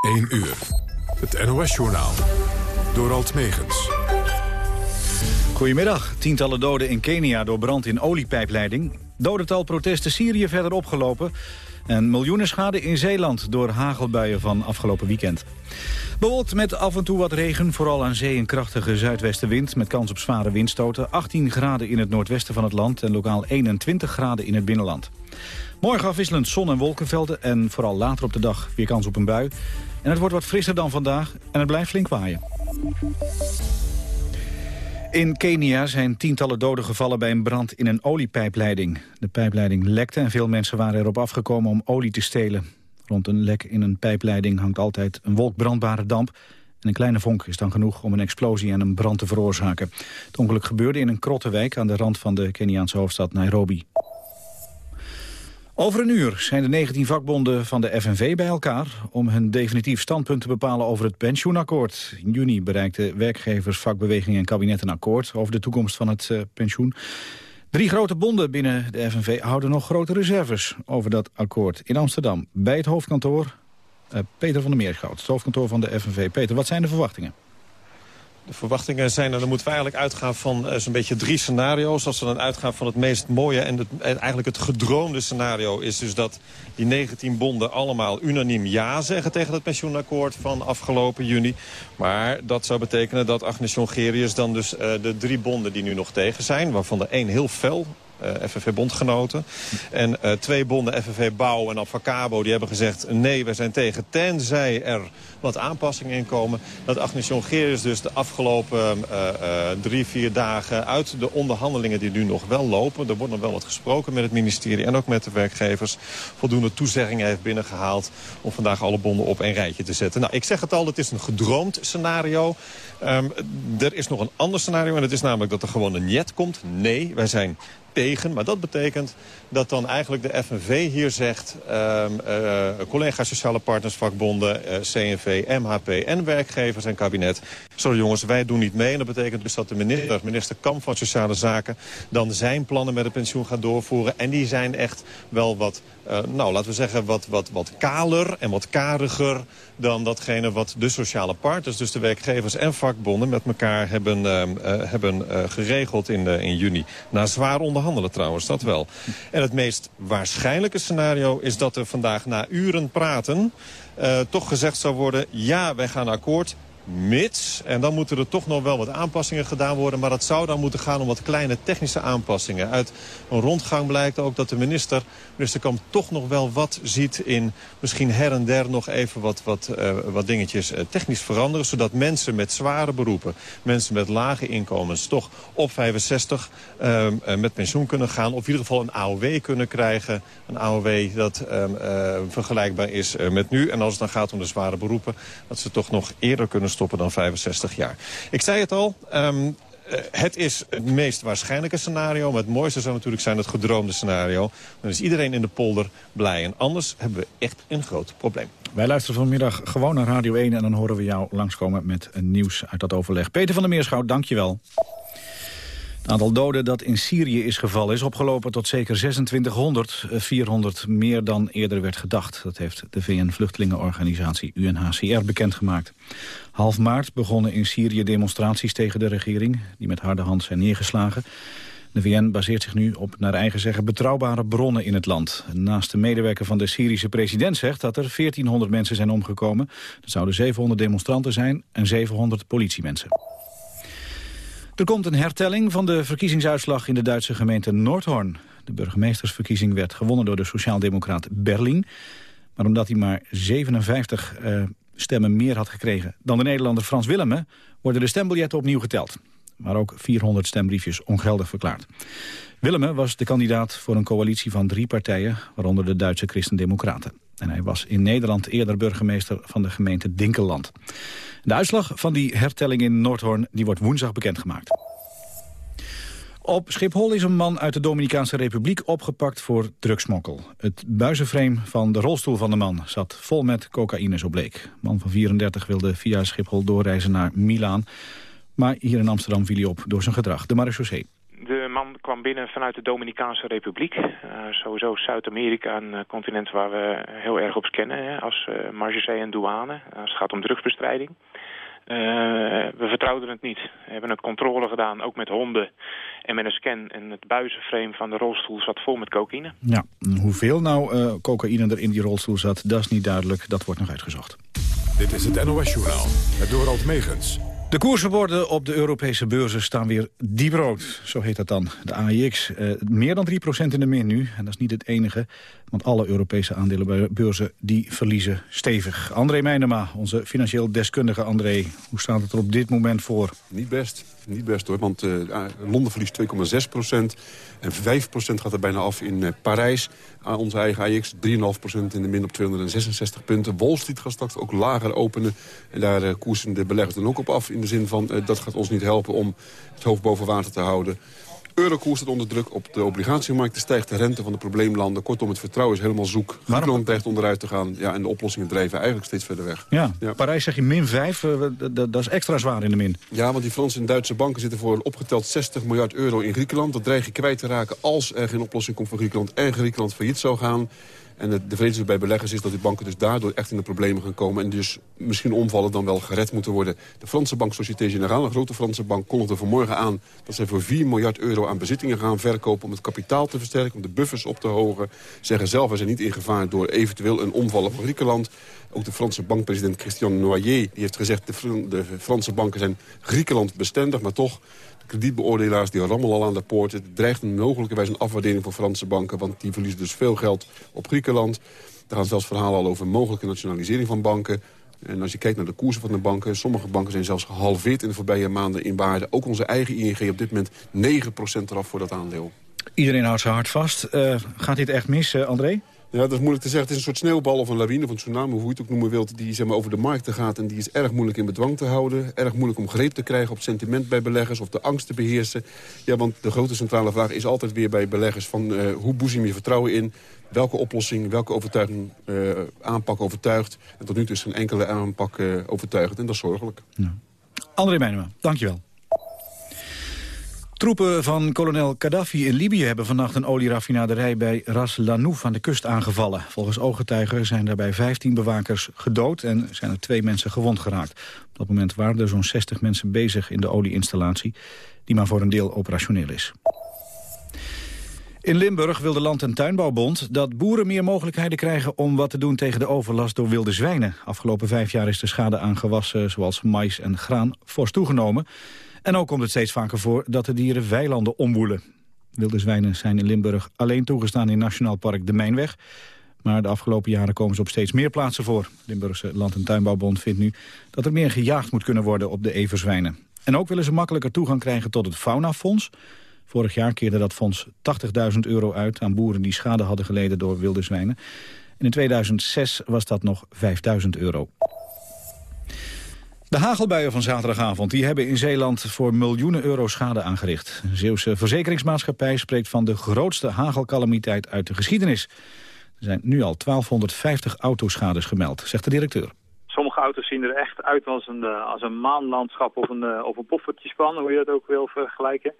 1 uur. Het NOS-journaal. Door Alt Megens. Goedemiddag. Tientallen doden in Kenia door brand in oliepijpleiding. Dodental protesten Syrië verder opgelopen. En miljoenen schade in Zeeland door hagelbuien van afgelopen weekend. Bewolkt met af en toe wat regen, vooral aan zee een krachtige zuidwestenwind... met kans op zware windstoten. 18 graden in het noordwesten van het land en lokaal 21 graden in het binnenland. Morgen afwisselend zon- en wolkenvelden en vooral later op de dag weer kans op een bui. En het wordt wat frisser dan vandaag en het blijft flink waaien. In Kenia zijn tientallen doden gevallen bij een brand in een oliepijpleiding. De pijpleiding lekte en veel mensen waren erop afgekomen om olie te stelen. Rond een lek in een pijpleiding hangt altijd een wolk brandbare damp. En een kleine vonk is dan genoeg om een explosie en een brand te veroorzaken. Het ongeluk gebeurde in een krottenwijk aan de rand van de Keniaanse hoofdstad Nairobi. Over een uur zijn de 19 vakbonden van de FNV bij elkaar... om hun definitief standpunt te bepalen over het pensioenakkoord. In juni bereikten werkgevers, vakbeweging en kabinet een akkoord... over de toekomst van het uh, pensioen. Drie grote bonden binnen de FNV houden nog grote reserves over dat akkoord. In Amsterdam, bij het hoofdkantoor, uh, Peter van der Meerschout... het hoofdkantoor van de FNV. Peter, wat zijn de verwachtingen? De verwachtingen zijn, en dan moeten we eigenlijk uitgaan van uh, zo'n beetje drie scenario's. Als we dan uitgaan van het meest mooie en, het, en eigenlijk het gedroomde scenario... is dus dat die 19 bonden allemaal unaniem ja zeggen tegen het pensioenakkoord van afgelopen juni. Maar dat zou betekenen dat Agnes Jongerius dan dus uh, de drie bonden die nu nog tegen zijn... waarvan de één heel fel uh, FNV-bondgenoten. En uh, twee bonden, FNV Bouw en Avacabo, die hebben gezegd... nee, wij zijn tegen, tenzij er wat aanpassingen in komen. Dat Agnes Jongerius dus de afgelopen uh, drie, vier dagen... uit de onderhandelingen die nu nog wel lopen... er wordt nog wel wat gesproken met het ministerie en ook met de werkgevers... voldoende toezeggingen heeft binnengehaald... om vandaag alle bonden op een rijtje te zetten. Nou, ik zeg het al, het is een gedroomd scenario... Um, er is nog een ander scenario en dat is namelijk dat er gewoon een jet komt. Nee, wij zijn Maar dat betekent dat dan eigenlijk de FNV hier zegt... Um, uh, collega's, sociale partners, vakbonden, uh, CNV, MHP en werkgevers en kabinet... sorry jongens, wij doen niet mee. En dat betekent dus dat de minister, minister Kamp van Sociale Zaken... dan zijn plannen met het pensioen gaat doorvoeren. En die zijn echt wel wat, uh, nou laten we zeggen, wat, wat, wat kaler en wat kariger... dan datgene wat de sociale partners, dus de werkgevers en vakbonden... met elkaar hebben, hebben geregeld in, in juni. Na zwaar onderhandelen trouwens, dat wel. En het meest waarschijnlijke scenario is dat er vandaag na uren praten... Toch gezegd zou worden, ja, wij gaan akkoord mits. En dan moeten er toch nog wel wat aanpassingen gedaan worden. Maar dat zou dan moeten gaan om wat kleine technische aanpassingen. Uit een rondgang blijkt ook dat de minister, minister Kamp toch nog wel wat ziet in misschien her en der nog even wat, wat, uh, wat dingetjes uh, technisch veranderen. Zodat mensen met zware beroepen, mensen met lage inkomens toch op 65 uh, met pensioen kunnen gaan. Of in ieder geval een AOW kunnen krijgen. Een AOW dat vergelijkbaar is met nu. En als het dan gaat om de zware beroepen, dat ze toch nog eerder kunnen stoppen dan 65 jaar. Ik zei het al, um, het is het meest waarschijnlijke scenario. Maar het mooiste zou natuurlijk zijn het gedroomde scenario. Dan is iedereen in de polder blij. En anders hebben we echt een groot probleem. Wij luisteren vanmiddag gewoon naar Radio 1... en dan horen we jou langskomen met een nieuws uit dat overleg. Peter van der Meerschout, dank je wel. Het aantal doden dat in Syrië is gevallen is opgelopen tot zeker 2600, 400 meer dan eerder werd gedacht. Dat heeft de VN-vluchtelingenorganisatie UNHCR bekendgemaakt. Half maart begonnen in Syrië demonstraties tegen de regering, die met harde hand zijn neergeslagen. De VN baseert zich nu op, naar eigen zeggen, betrouwbare bronnen in het land. Naast de medewerker van de Syrische president zegt dat er 1400 mensen zijn omgekomen. Er zouden 700 demonstranten zijn en 700 politiemensen. Er komt een hertelling van de verkiezingsuitslag in de Duitse gemeente Noordhoorn. De burgemeestersverkiezing werd gewonnen door de sociaaldemocraat Berling. Maar omdat hij maar 57 uh, stemmen meer had gekregen dan de Nederlander Frans Willemme... worden de stembiljetten opnieuw geteld. Maar ook 400 stembriefjes ongeldig verklaard. Willemme was de kandidaat voor een coalitie van drie partijen... waaronder de Duitse Christen-Democraten. En hij was in Nederland eerder burgemeester van de gemeente Dinkeland. De uitslag van die hertelling in Noordhoorn die wordt woensdag bekendgemaakt. Op Schiphol is een man uit de Dominicaanse Republiek opgepakt voor drugsmokkel. Het buizenframe van de rolstoel van de man zat vol met cocaïne, zo bleek. Man van 34 wilde via Schiphol doorreizen naar Milaan. Maar hier in Amsterdam viel hij op door zijn gedrag. De marechaussee kwam binnen vanuit de Dominicaanse Republiek. sowieso Zuid-Amerika, een continent waar we heel erg op scannen hè, als uh, margezee en douane. als het gaat om drugsbestrijding. we vertrouwden het niet. We hebben een controle gedaan, ook met honden en met een scan. En het buizenframe van de rolstoel zat vol met cocaïne. Ja, hoeveel nou cocaïne er in die rolstoel zat, dat is niet duidelijk. Dat wordt nog uitgezocht. Dit is het NOS-journaal, het Dorald Megens. De koersenborden op de Europese beurzen staan weer diep Zo heet dat dan. De AEX, eh, meer dan 3% in de min nu. En dat is niet het enige, want alle Europese aandelenbeurzen die verliezen stevig. André Meijnema, onze financieel deskundige André. Hoe staat het er op dit moment voor? Niet best, niet best hoor. Want uh, Londen verliest 2,6% en 5% gaat er bijna af in uh, Parijs. Uh, onze eigen AX 3,5% in de min op 266 punten. Wall Street gaat straks ook lager openen. En daar uh, koersen de beleggers dan ook op af. In de zin van, dat gaat ons niet helpen om het hoofd boven water te houden eurokoers staat onder druk. Op de obligatiemarkt stijgt de rente van de probleemlanden. Kortom, het vertrouwen is helemaal zoek. Griekenland dreigt onderuit te gaan. Ja, en de oplossingen drijven eigenlijk steeds verder weg. Ja, Parijs zeg je min 5. Eh, dat is extra zwaar in de min. Ja, want die Franse en Duitse banken zitten voor opgeteld 60 miljard euro in Griekenland. Dat dreig je kwijt te raken als er geen oplossing komt voor Griekenland... en Griekenland failliet zou gaan. En de vrees bij beleggers is dat die banken dus daardoor echt in de problemen gaan komen... en dus misschien omvallen dan wel gered moeten worden. De Franse bank Société Générale, een grote Franse bank... kondigde vanmorgen aan dat zij voor 4 miljard euro aan bezittingen gaan verkopen... om het kapitaal te versterken, om de buffers op te hogen. Zeggen zelf, wij zijn niet in gevaar door eventueel een omvallen van Griekenland. Ook de Franse bankpresident Christian Noyer die heeft gezegd... de Franse banken zijn Griekenland bestendig, maar toch kredietbeoordelaars die rammelen al aan de poorten. Het dreigt mogelijkerwijs een afwaardering voor Franse banken... want die verliezen dus veel geld op Griekenland. Er gaan zelfs verhalen al over mogelijke nationalisering van banken. En als je kijkt naar de koersen van de banken... sommige banken zijn zelfs gehalveerd in de voorbije maanden in waarde. Ook onze eigen ING op dit moment 9% eraf voor dat aandeel. Iedereen houdt zijn hart vast. Uh, gaat dit echt mis, uh, André? Ja, dat is moeilijk te zeggen. Het is een soort sneeuwbal of een lawine of een tsunami, hoe je het ook noemen wilt... die zeg maar, over de markten gaat en die is erg moeilijk in bedwang te houden. Erg moeilijk om greep te krijgen op sentiment bij beleggers of de angst te beheersen. Ja, want de grote centrale vraag is altijd weer bij beleggers... van uh, hoe boezem je vertrouwen in, welke oplossing, welke overtuiging, uh, aanpak overtuigt. En tot nu toe is geen enkele aanpak uh, overtuigend en dat is zorgelijk. Ja. André Meijnema, dankjewel. Troepen van kolonel Gaddafi in Libië hebben vannacht een olieraffinaderij bij Ras Lanouf aan de kust aangevallen. Volgens ooggetuigen zijn daarbij 15 bewakers gedood en zijn er twee mensen gewond geraakt. Op dat moment waren er zo'n 60 mensen bezig in de olieinstallatie, die maar voor een deel operationeel is. In Limburg wil de Land- en Tuinbouwbond dat boeren meer mogelijkheden krijgen om wat te doen tegen de overlast door wilde zwijnen. Afgelopen vijf jaar is de schade aan gewassen zoals mais en graan fors toegenomen. En ook komt het steeds vaker voor dat de dieren weilanden omwoelen. Wilde zwijnen zijn in Limburg alleen toegestaan in Nationaal Park de Mijnweg. Maar de afgelopen jaren komen ze op steeds meer plaatsen voor. Limburgse Land- en Tuinbouwbond vindt nu dat er meer gejaagd moet kunnen worden op de everzwijnen. En ook willen ze makkelijker toegang krijgen tot het Faunafonds. Vorig jaar keerde dat fonds 80.000 euro uit aan boeren die schade hadden geleden door wilde zwijnen. En in 2006 was dat nog 5.000 euro. De hagelbuien van zaterdagavond die hebben in Zeeland voor miljoenen euro schade aangericht. Een Zeeuwse verzekeringsmaatschappij spreekt van de grootste hagelcalamiteit uit de geschiedenis. Er zijn nu al 1250 autoschades gemeld, zegt de directeur. Sommige auto's zien er echt uit als een, eh, als een maanlandschap of een, eh, of een poffertjespan, hoe je dat ook wil vergelijken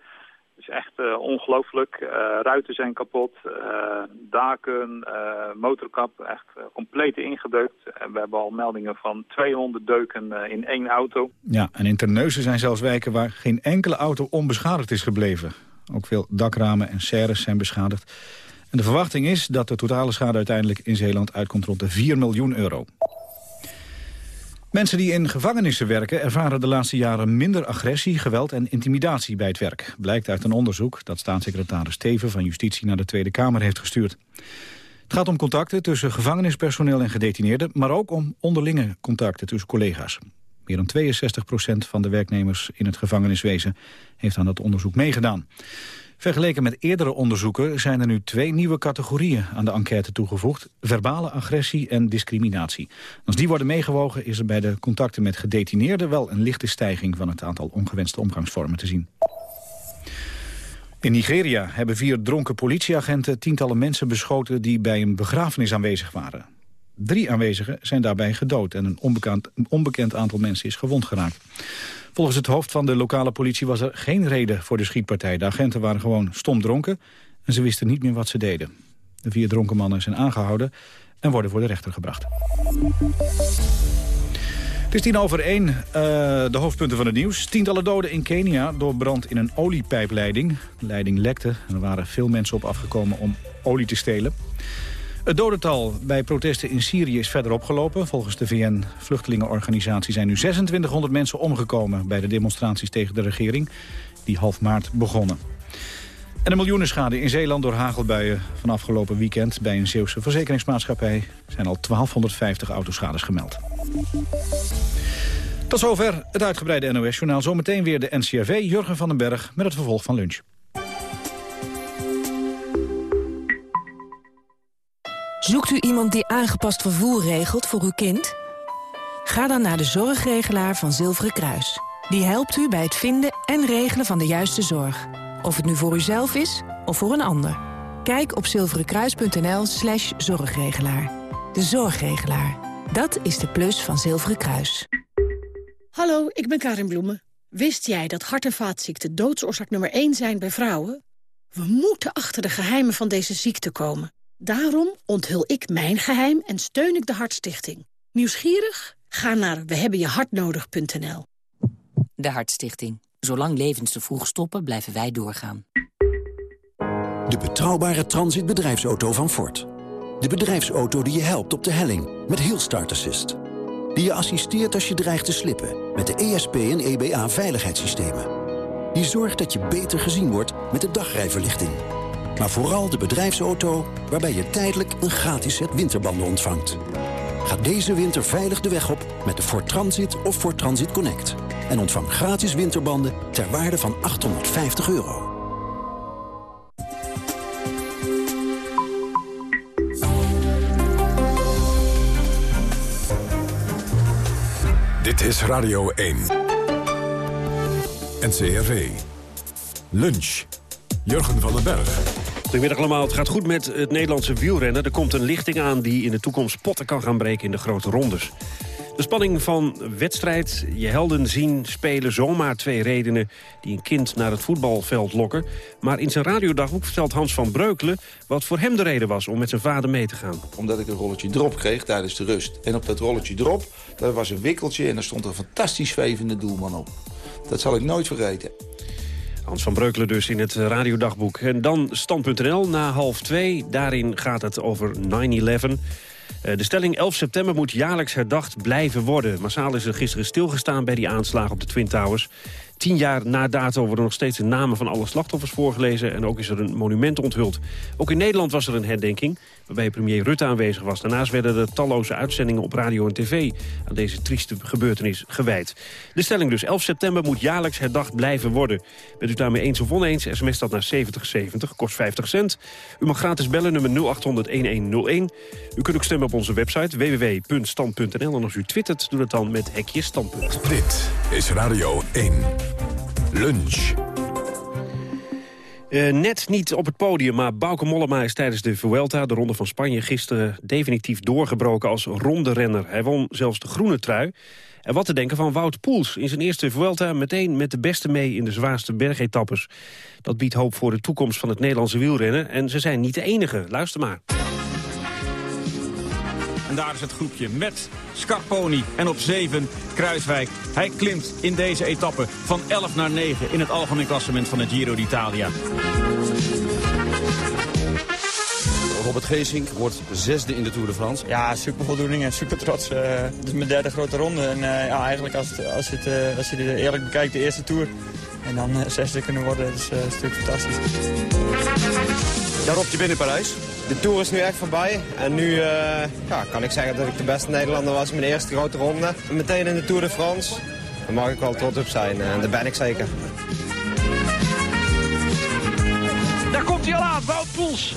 echt uh, ongelooflijk. Uh, ruiten zijn kapot, uh, daken, motorkap, echt compleet ingedeukt. We hebben al meldingen van 200 deuken in één auto. Ja, en in Terneuzen zijn zelfs wijken waar geen enkele auto onbeschadigd is gebleven. Ook veel dakramen en serres zijn beschadigd. En de verwachting is dat de totale schade uiteindelijk in Zeeland uitkomt rond de 4 miljoen euro. Mensen die in gevangenissen werken ervaren de laatste jaren minder agressie, geweld en intimidatie bij het werk. Blijkt uit een onderzoek dat staatssecretaris Steven van Justitie naar de Tweede Kamer heeft gestuurd. Het gaat om contacten tussen gevangenispersoneel en gedetineerden, maar ook om onderlinge contacten tussen collega's. Meer dan 62 procent van de werknemers in het gevangeniswezen heeft aan dat onderzoek meegedaan. Vergeleken met eerdere onderzoeken zijn er nu twee nieuwe categorieën aan de enquête toegevoegd. Verbale agressie en discriminatie. Als die worden meegewogen is er bij de contacten met gedetineerden wel een lichte stijging van het aantal ongewenste omgangsvormen te zien. In Nigeria hebben vier dronken politieagenten tientallen mensen beschoten die bij een begrafenis aanwezig waren. Drie aanwezigen zijn daarbij gedood en een onbekend, onbekend aantal mensen is gewond geraakt. Volgens het hoofd van de lokale politie was er geen reden voor de schietpartij. De agenten waren gewoon stom dronken en ze wisten niet meer wat ze deden. De vier dronken mannen zijn aangehouden en worden voor de rechter gebracht. Het is tien over één, uh, de hoofdpunten van het nieuws. Tientallen doden in Kenia door brand in een oliepijpleiding. De leiding lekte en er waren veel mensen op afgekomen om olie te stelen. Het dodental bij protesten in Syrië is verder opgelopen. Volgens de VN-vluchtelingenorganisatie zijn nu 2600 mensen omgekomen... bij de demonstraties tegen de regering, die half maart begonnen. En een miljoenenschade in Zeeland door hagelbuien van afgelopen weekend... bij een Zeeuwse verzekeringsmaatschappij zijn al 1250 autoschades gemeld. Tot zover het uitgebreide NOS-journaal. Zometeen weer de NCRV, Jurgen van den Berg... met het vervolg van lunch. Zoekt u iemand die aangepast vervoer regelt voor uw kind? Ga dan naar de zorgregelaar van Zilveren Kruis. Die helpt u bij het vinden en regelen van de juiste zorg. Of het nu voor uzelf is of voor een ander. Kijk op zilverenkruis.nl slash zorgregelaar. De zorgregelaar. Dat is de plus van Zilveren Kruis. Hallo, ik ben Karin Bloemen. Wist jij dat hart- en vaatziekten doodsoorzaak nummer 1 zijn bij vrouwen? We moeten achter de geheimen van deze ziekte komen. Daarom onthul ik mijn geheim en steun ik de Hartstichting. Nieuwsgierig? Ga naar wehebbenjehartnodig.nl. De Hartstichting. Zolang levens te vroeg stoppen, blijven wij doorgaan. De betrouwbare transitbedrijfsauto van Ford. De bedrijfsauto die je helpt op de helling met heel start assist. Die je assisteert als je dreigt te slippen met de ESP en EBA veiligheidssystemen. Die zorgt dat je beter gezien wordt met de dagrijverlichting maar vooral de bedrijfsauto waarbij je tijdelijk een gratis set winterbanden ontvangt. Ga deze winter veilig de weg op met de Ford Transit of Ford Transit Connect. En ontvang gratis winterbanden ter waarde van 850 euro. Dit is Radio 1. NCRV. Lunch. Jurgen van den Berg. Goedemiddag allemaal. Het gaat goed met het Nederlandse wielrennen. Er komt een lichting aan die in de toekomst potten kan gaan breken in de grote rondes. De spanning van wedstrijd, je helden zien spelen zomaar twee redenen... die een kind naar het voetbalveld lokken. Maar in zijn radiodagboek vertelt Hans van Breukelen... wat voor hem de reden was om met zijn vader mee te gaan. Omdat ik een rolletje drop kreeg tijdens de rust. En op dat rolletje drop, daar was een wikkeltje... en daar stond een fantastisch zwevende doelman op. Dat zal ik nooit vergeten. Hans van Breukelen dus in het radiodagboek. En dan stand.nl na half twee. Daarin gaat het over 9-11. Eh, de stelling 11 september moet jaarlijks herdacht blijven worden. Massaal is er gisteren stilgestaan bij die aanslagen op de Twin Towers. Tien jaar na dato worden nog steeds de namen van alle slachtoffers voorgelezen... en ook is er een monument onthuld. Ook in Nederland was er een herdenking, waarbij premier Rutte aanwezig was. Daarnaast werden er talloze uitzendingen op radio en tv... aan deze trieste gebeurtenis gewijd. De stelling dus, 11 september moet jaarlijks herdacht blijven worden. Bent u daarmee eens of oneens, sms dat naar 7070, kost 50 cent. U mag gratis bellen, nummer 0800-1101. U kunt ook stemmen op onze website www.stand.nl. En als u twittert, doe dat dan met hekje standpunt. Dit is Radio 1. Lunch. Uh, net niet op het podium, maar Bauke Mollema is tijdens de Vuelta, de Ronde van Spanje, gisteren definitief doorgebroken als ronde renner. Hij won zelfs de groene trui. En wat te denken van Wout Poels in zijn eerste Vuelta meteen met de beste mee in de zwaarste bergetappes. Dat biedt hoop voor de toekomst van het Nederlandse wielrennen en ze zijn niet de enige. Luister maar. Daar is het groepje met Scarponi en op 7 Kruiswijk. Hij klimt in deze etappe van 11 naar 9 in het algemeen klassement van het Giro d'Italia. Robert Geesink wordt zesde in de Tour de France. Ja, super voldoening en super trots. Uh, dit is mijn derde grote ronde. En uh, ja, eigenlijk als, het, als, het, uh, als je het eerlijk bekijkt, de eerste Tour. En dan zesde kunnen worden, dat is een stuk fantastisch. Ja, Rob, je bent in Parijs. De Tour is nu echt voorbij. En nu uh, ja, kan ik zeggen dat ik de beste Nederlander was in mijn eerste grote ronde. Meteen in de Tour de France. Daar mag ik wel trots op zijn. En daar ben ik zeker. Daar komt hij al aan, Wout Poels.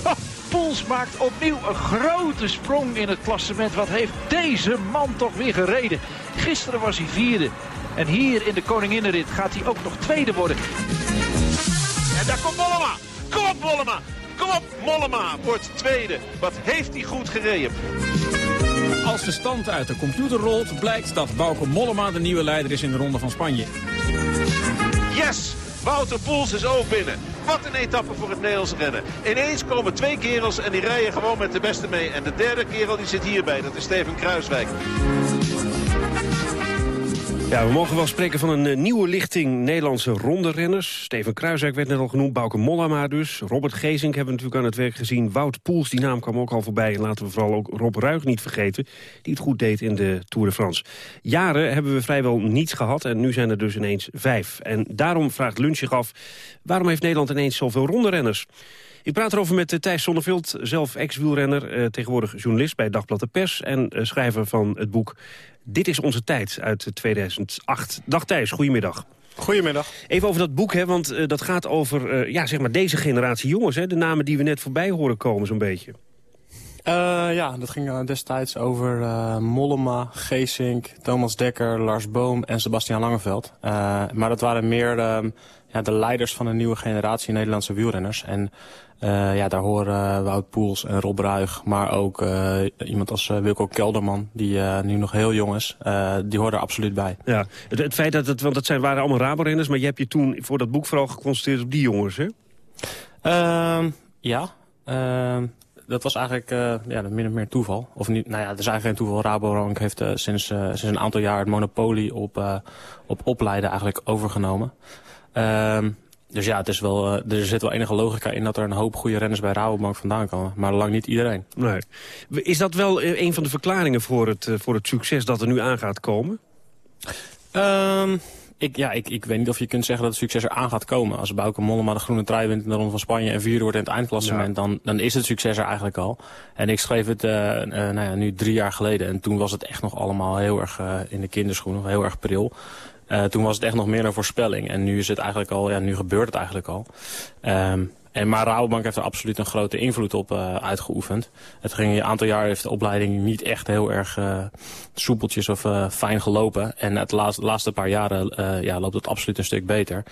Poels maakt opnieuw een grote sprong in het klassement. Wat heeft deze man toch weer gereden. Gisteren was hij vierde. En hier in de Koninginnenrit gaat hij ook nog tweede worden. En daar komt Mollema. Kom op Mollema. Kom op, Mollema wordt tweede. Wat heeft hij goed gereden. Als de stand uit de computer rolt, blijkt dat Bauke Mollema de nieuwe leider is in de Ronde van Spanje. Yes! Wouter Poels is ook binnen. Wat een etappe voor het Nederlands rennen. Ineens komen twee kerels en die rijden gewoon met de beste mee. En de derde kerel die zit hierbij, dat is Steven Kruiswijk. Ja, we mogen wel spreken van een eh, nieuwe lichting Nederlandse ronde-renners. Steven Kruiswijk werd net al genoemd, Bauke Mollema dus. Robert Gezink hebben we natuurlijk aan het werk gezien. Wout Poels, die naam kwam ook al voorbij. En laten we vooral ook Rob Ruig niet vergeten, die het goed deed in de Tour de France. Jaren hebben we vrijwel niets gehad en nu zijn er dus ineens vijf. En daarom vraagt Lunch zich af, waarom heeft Nederland ineens zoveel ronde-renners? Ik praat erover met eh, Thijs Sonneveld, zelf ex-wielrenner... Eh, tegenwoordig journalist bij Dagblad de Pers... en eh, schrijver van het boek Dit is onze tijd uit 2008. Dag Thijs, goedemiddag. Goedemiddag. Even over dat boek, hè, want uh, dat gaat over uh, ja, zeg maar deze generatie jongens. Hè, de namen die we net voorbij horen komen zo'n beetje. Uh, ja, dat ging destijds over Mollema, Geesink, Thomas Dekker, Lars Boom en Sebastian Langeveld. maar dat waren meer ja, de leiders van een nieuwe generatie Nederlandse wielrenners. En uh, ja, daar horen Wout Poels en Rob Ruig, maar ook uh, iemand als Wilco Kelderman, die nu nog heel jong is, die horen er absoluut bij. Ja, het, het, feit dat het, want dat zijn, waren allemaal Rabo-renners, maar je hebt je toen voor dat boek vooral geconcentreerd op die jongens, hè? Ehm, ja, ehm, dat was eigenlijk ja, min of meer toeval. Of niet, nou ja, het is eigenlijk geen toeval. Rabobank heeft sinds, sinds een aantal jaar het monopolie op, op opleiden eigenlijk overgenomen. Uh, dus ja, het is wel, uh, er zit wel enige logica in dat er een hoop goede renners bij Rabobank vandaan komen. Maar lang niet iedereen. Nee. Is dat wel eh, een van de verklaringen voor het, uh, voor het succes dat er nu aan gaat komen? Um, ik, ja, ik, ik weet niet of je kunt zeggen dat het succes er aan gaat komen. Als Bouke Mollema de groene trui wint in de Ronde van Spanje en vierde wordt in het eindklassement, ja. dan, dan is het succes er eigenlijk al. En ik schreef het uh, uh, nou ja, nu drie jaar geleden en toen was het echt nog allemaal heel erg uh, in de kinderschoenen, heel erg pril. Uh, toen was het echt nog meer een voorspelling. En nu is het eigenlijk al, ja, nu gebeurt het eigenlijk al. Um, en maar Rabobank heeft er absoluut een grote invloed op uh, uitgeoefend. Het ging een aantal jaar heeft de opleiding niet echt heel erg uh, soepeltjes of fijn gelopen. En het laatste, laatste paar jaren ja, loopt het absoluut een stuk beter.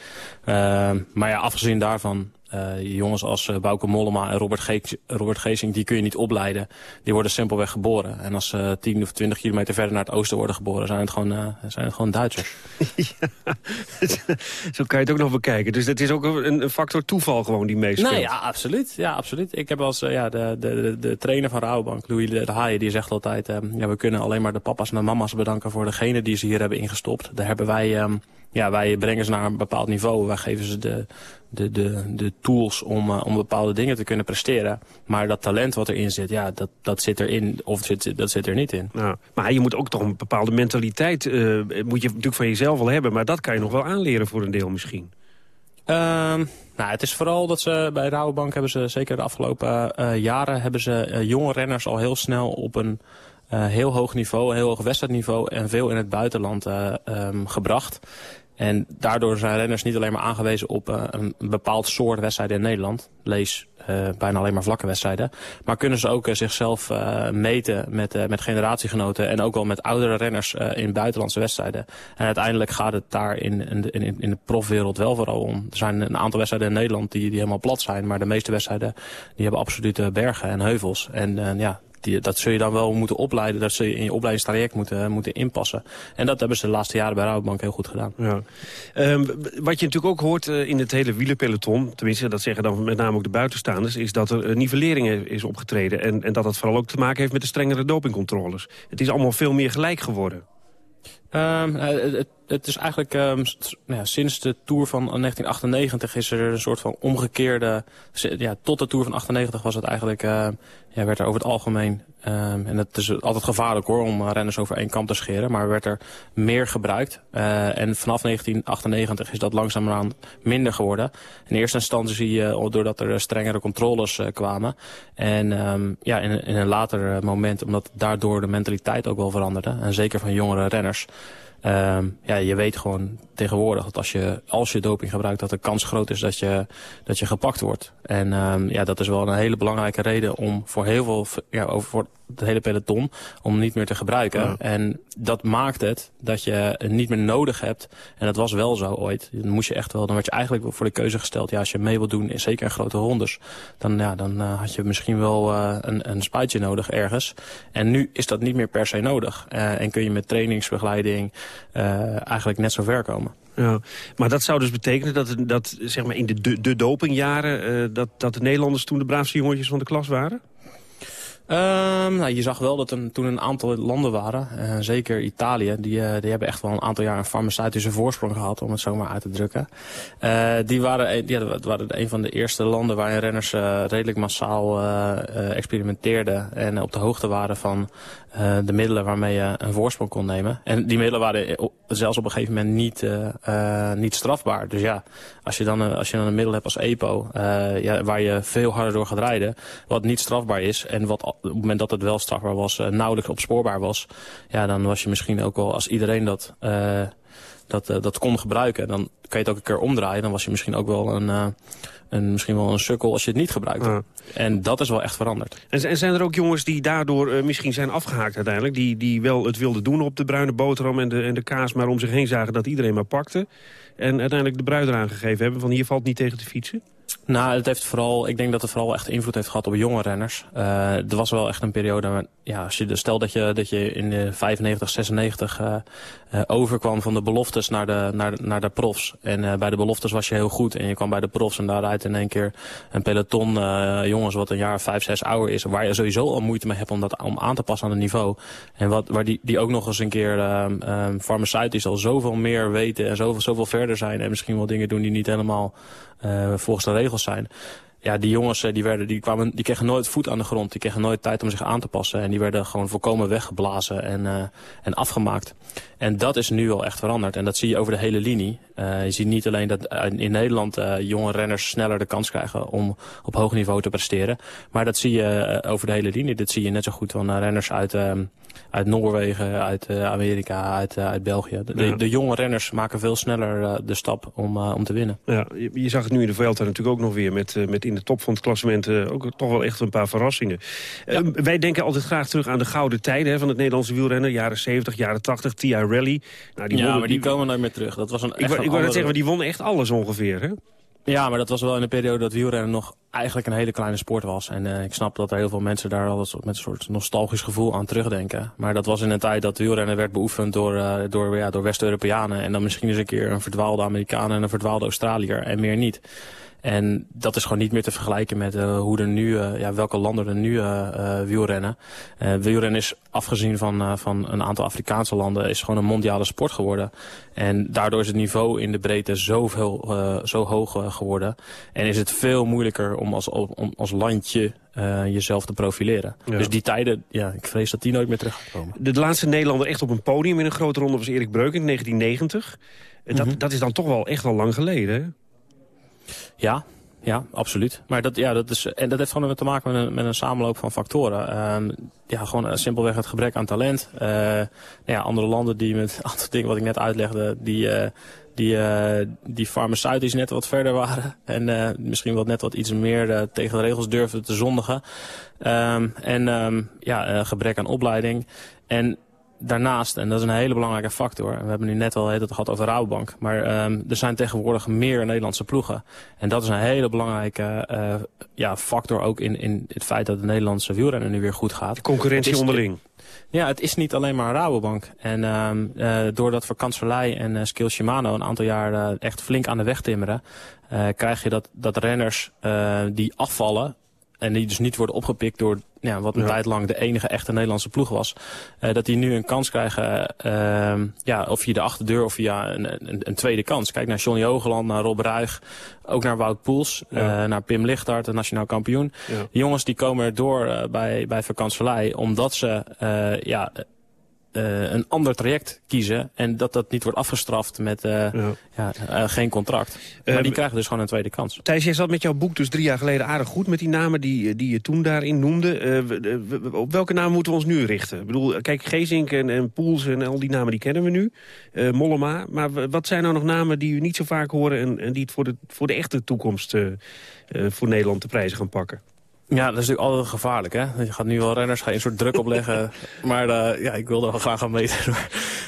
Ehm, maar ja, afgezien daarvan uh, jongens als uh, Bouke Mollema en Robert, Robert Geesing, die kun je niet opleiden. Die worden simpelweg geboren. En als ze uh, 10 of 20 kilometer verder naar het oosten worden geboren, zijn het gewoon, zijn het gewoon Duitsers. ja, zo kan je het ook nog bekijken. Dus het is ook een, een factor toeval gewoon die meespeelt. Nou ja, absoluut. Ja, absoluut. Ik heb als ja, de, de, de, trainer van Rabobank, Louis de Haaien, die zegt altijd... ja, we kunnen alleen maar de papa's en de mama's bedanken voor degene die ze hier hebben ingestopt. Daar hebben wij... Um, ja, wij brengen ze naar een bepaald niveau. Wij geven ze de, de, de, de tools om, uh, om bepaalde dingen te kunnen presteren. Maar dat talent wat erin zit, ja, dat, dat zit erin of zit, dat zit er niet in. Ja, maar je moet ook toch een bepaalde mentaliteit, uh, moet je natuurlijk van jezelf wel hebben. Maar dat kan je nog wel aanleren voor een deel misschien. Uh, nou, het is vooral dat ze bij Rabobank hebben ze zeker de afgelopen uh, jaren hebben ze jonge renners al heel snel op een uh, heel hoog niveau, heel hoog wedstrijdniveau en veel in het buitenland uh, gebracht. En daardoor zijn renners niet alleen maar aangewezen op uh, een bepaald soort wedstrijden in Nederland. Lees bijna alleen maar vlakke wedstrijden. Maar kunnen ze ook zichzelf meten met, met generatiegenoten en ook wel met oudere renners in buitenlandse wedstrijden. En uiteindelijk gaat het daar in, in, in, in de profwereld wel vooral om. Er zijn een aantal wedstrijden in Nederland die, die helemaal plat zijn. Maar de meeste wedstrijden die hebben absolute bergen en heuvels. En ja, die, dat zul je dan wel moeten opleiden. Dat zul je in je opleidingstraject moeten, moeten inpassen. En dat hebben ze de laatste jaren bij Rabobank heel goed gedaan. Ja. Um, wat je natuurlijk ook hoort uh, in het hele wielerpeloton... tenminste, dat zeggen dan met name ook de buitenstaanders... is dat er nivellering is opgetreden. En, en dat dat vooral ook te maken heeft met de strengere dopingcontroles. Het is allemaal veel meer gelijk geworden. Um, het, het is eigenlijk um, nou ja, sinds de Tour van 1998 is er een soort van omgekeerde... Ja, tot de Tour van 98 was het eigenlijk, uh, ja, werd er over het algemeen... Um, en het is altijd gevaarlijk hoor om uh, renners over één kam te scheren... maar werd er meer gebruikt. Uh, en vanaf 1998 is dat langzamerhand minder geworden. In eerste instantie zie je doordat er strengere controles kwamen. En ja, in een later moment, omdat daardoor de mentaliteit ook wel veranderde... en zeker van jongere renners... Um, ja, je weet gewoon tegenwoordig dat als je, als je doping gebruikt... dat de kans groot is dat je, dat je gepakt wordt. En um, ja, dat is wel een hele belangrijke reden om voor heel veel... Ja, over, voor het hele peloton om niet meer te gebruiken. En dat maakt het dat je het niet meer nodig hebt. En dat was wel zo ooit. Dan moest je echt wel, dan werd je eigenlijk voor de keuze gesteld. Ja, als je mee wil doen, zeker in grote rondes, dan, ja, dan had je misschien wel een, een spuitje nodig ergens. En nu is dat niet meer per se nodig. en kun je met trainingsbegeleiding eigenlijk net zo ver komen. Ja, maar dat zou dus betekenen dat, dat zeg maar in de, de, de dopingjaren... Dat, dat de Nederlanders toen de braafste jongetjes van de klas waren? Um, nou, je zag wel dat er toen een aantal landen waren, uh, zeker Italië, die, uh, die hebben echt wel een aantal jaar een farmaceutische voorsprong gehad, om het zo maar uit te drukken. Uh, die waren, die waren een van de eerste landen waarin renners redelijk massaal experimenteerden en op de hoogte waren van uh, de middelen waarmee je een voorsprong kon nemen. En die middelen waren zelfs op een gegeven moment niet, uh, niet strafbaar. Dus ja, als je dan, als je dan een middel hebt als EPO, ja, waar je veel harder door gaat rijden, wat niet strafbaar is en wat op het moment dat het wel strafbaar was, nauwelijks opspoorbaar was, ja, dan was je misschien ook wel, als iedereen dat, dat, dat kon gebruiken, dan kan je het ook een keer omdraaien. Dan was je misschien ook wel een en misschien wel een sukkel als je het niet gebruikt. En dat is wel echt veranderd. En, zijn er ook jongens die daardoor uh, misschien zijn afgehaakt uiteindelijk... Die, die wel het wilden doen op de bruine boterham en de, en de kaas... maar om zich heen zagen dat iedereen maar pakte... en uiteindelijk de bruid eraan gegeven hebben van hier valt niet tegen te fietsen? Nou, het heeft vooral, ik denk dat het vooral echt invloed heeft gehad op jonge renners. Uh, er was wel echt een periode, ja, als je, stel dat je, dat je in de 95, 96 uh, uh, overkwam van de beloftes naar de, naar, naar de profs. En bij de beloftes was je heel goed en je kwam bij de profs en daaruit in één keer een peloton uh, jongens wat een jaar 5, 6 ouder is. Waar je sowieso al moeite mee hebt om dat om aan te passen aan het niveau. En wat, waar die, die ook nog eens een keer um, um, farmaceutisch al zoveel meer weten en zoveel, zoveel verder zijn. En misschien wel dingen doen die niet helemaal uh, volgens de regels zijn. Ja, die jongens die werden, die kwamen, die kregen nooit voet aan de grond. Die kregen nooit tijd om zich aan te passen. En die werden gewoon volkomen weggeblazen en, uh, en afgemaakt. En dat is nu wel echt veranderd. En dat zie je over de hele linie. Uh, je ziet niet alleen dat in Nederland jonge renners sneller de kans krijgen om op hoog niveau te presteren. Maar dat zie je over de hele linie. Dit zie je net zo goed van renners uit, uit Noorwegen, uit Amerika, uit, uit België. De, ja. de, jonge renners maken veel sneller de stap om, om te winnen. Ja, je, je, zag het nu in de Vuelta natuurlijk ook nog weer met, met in de top van het klassement ook toch wel echt een paar verrassingen. Ja. Uh, wij denken altijd graag terug aan de gouden tijden hè, van het Nederlandse wielrennen. Jaren 70, jaren 80, Tia Rally. Nou, die ja, maar die, die, komen nooit meer terug. Dat was een, ik, ik wou net zeggen, die wonnen echt alles ongeveer, hè? Ja, maar dat was wel in een periode dat wielrennen nog eigenlijk een hele kleine sport was. En uh, ik snap dat er heel veel mensen daar al met een soort nostalgisch gevoel aan terugdenken. Maar dat was in een tijd dat wielrennen werd beoefend door, uh, door, ja, door West-Europeanen. En dan misschien eens een keer een verdwaalde Amerikaan en een verdwaalde Australiër en meer niet. En dat is gewoon niet meer te vergelijken met uh, hoe er nu, uh, ja, welke landen er nu uh, wielrennen. wielrennen is afgezien van, van een aantal Afrikaanse landen is gewoon een mondiale sport geworden. En daardoor is het niveau in de breedte zoveel, zo hoog geworden. En is het veel moeilijker om als, om als landje uh, jezelf te profileren. Ja. Dus die tijden, ja, ik vrees dat die nooit meer terugkomen. De, de laatste Nederlander echt op een podium in een grote ronde was Erik Breuk in 1990. Mm -hmm. dat, dat is dan toch wel echt wel lang geleden, hè? Ja, ja, absoluut. Maar dat, ja, dat, is, en dat heeft gewoon te maken met een, met een samenloop van factoren. Um, ja, gewoon simpelweg het gebrek aan talent. Uh, nou ja, andere landen die met een dingen wat ik net uitlegde, die, die, die farmaceutisch net wat verder waren. En misschien wat net wat iets meer tegen de regels durfden te zondigen. Um, en um, ja, gebrek aan opleiding. En daarnaast, en dat is een hele belangrijke factor... we hebben nu net al het gehad over Rabobank... maar um, er zijn tegenwoordig meer Nederlandse ploegen. En dat is een hele belangrijke uh, ja, factor ook in, in het feit... dat de Nederlandse wielrennen nu weer goed gaat. De concurrentie is, onderling. Ja, het is niet alleen maar Rabobank. En um, uh, doordat Vakantsverlei en uh, Skill Shimano een aantal jaar uh, echt flink aan de weg timmeren... krijg je dat, dat renners die afvallen en die dus niet worden opgepikt door ja, wat een ja. tijd lang de enige echte Nederlandse ploeg was. Uh, dat die nu een kans krijgen, uh, ja, of via de achterdeur of via een, een, een, tweede kans. Kijk naar Johnny Hogeland, naar Rob Ruig, ook naar Wout Poels, ja. uh, naar Pim Lichtart, de nationaal kampioen. Ja. Die jongens die komen er door bij, bij Vakantsverlei, omdat ze ja, uh, een ander traject kiezen. En dat dat niet wordt afgestraft met uh, ja. Ja, uh, geen contract. Maar die krijgen dus gewoon een tweede kans. Thijs, jij zat met jouw boek dus drie jaar geleden aardig goed met die namen die, die je toen daarin noemde. op welke namen moeten we ons nu richten? Ik bedoel, kijk, Gezink en, en Poels en al die namen die kennen we nu. Mollema. Maar wat zijn nou nog namen die u niet zo vaak horen... en, en die het voor de, voor de echte toekomst voor Nederland te prijzen gaan pakken? Ja, dat is natuurlijk altijd gevaarlijk, hè? Je gaat nu wel renners, ga je een soort druk opleggen. maar uh, ja, ik wil er wel graag aan meten.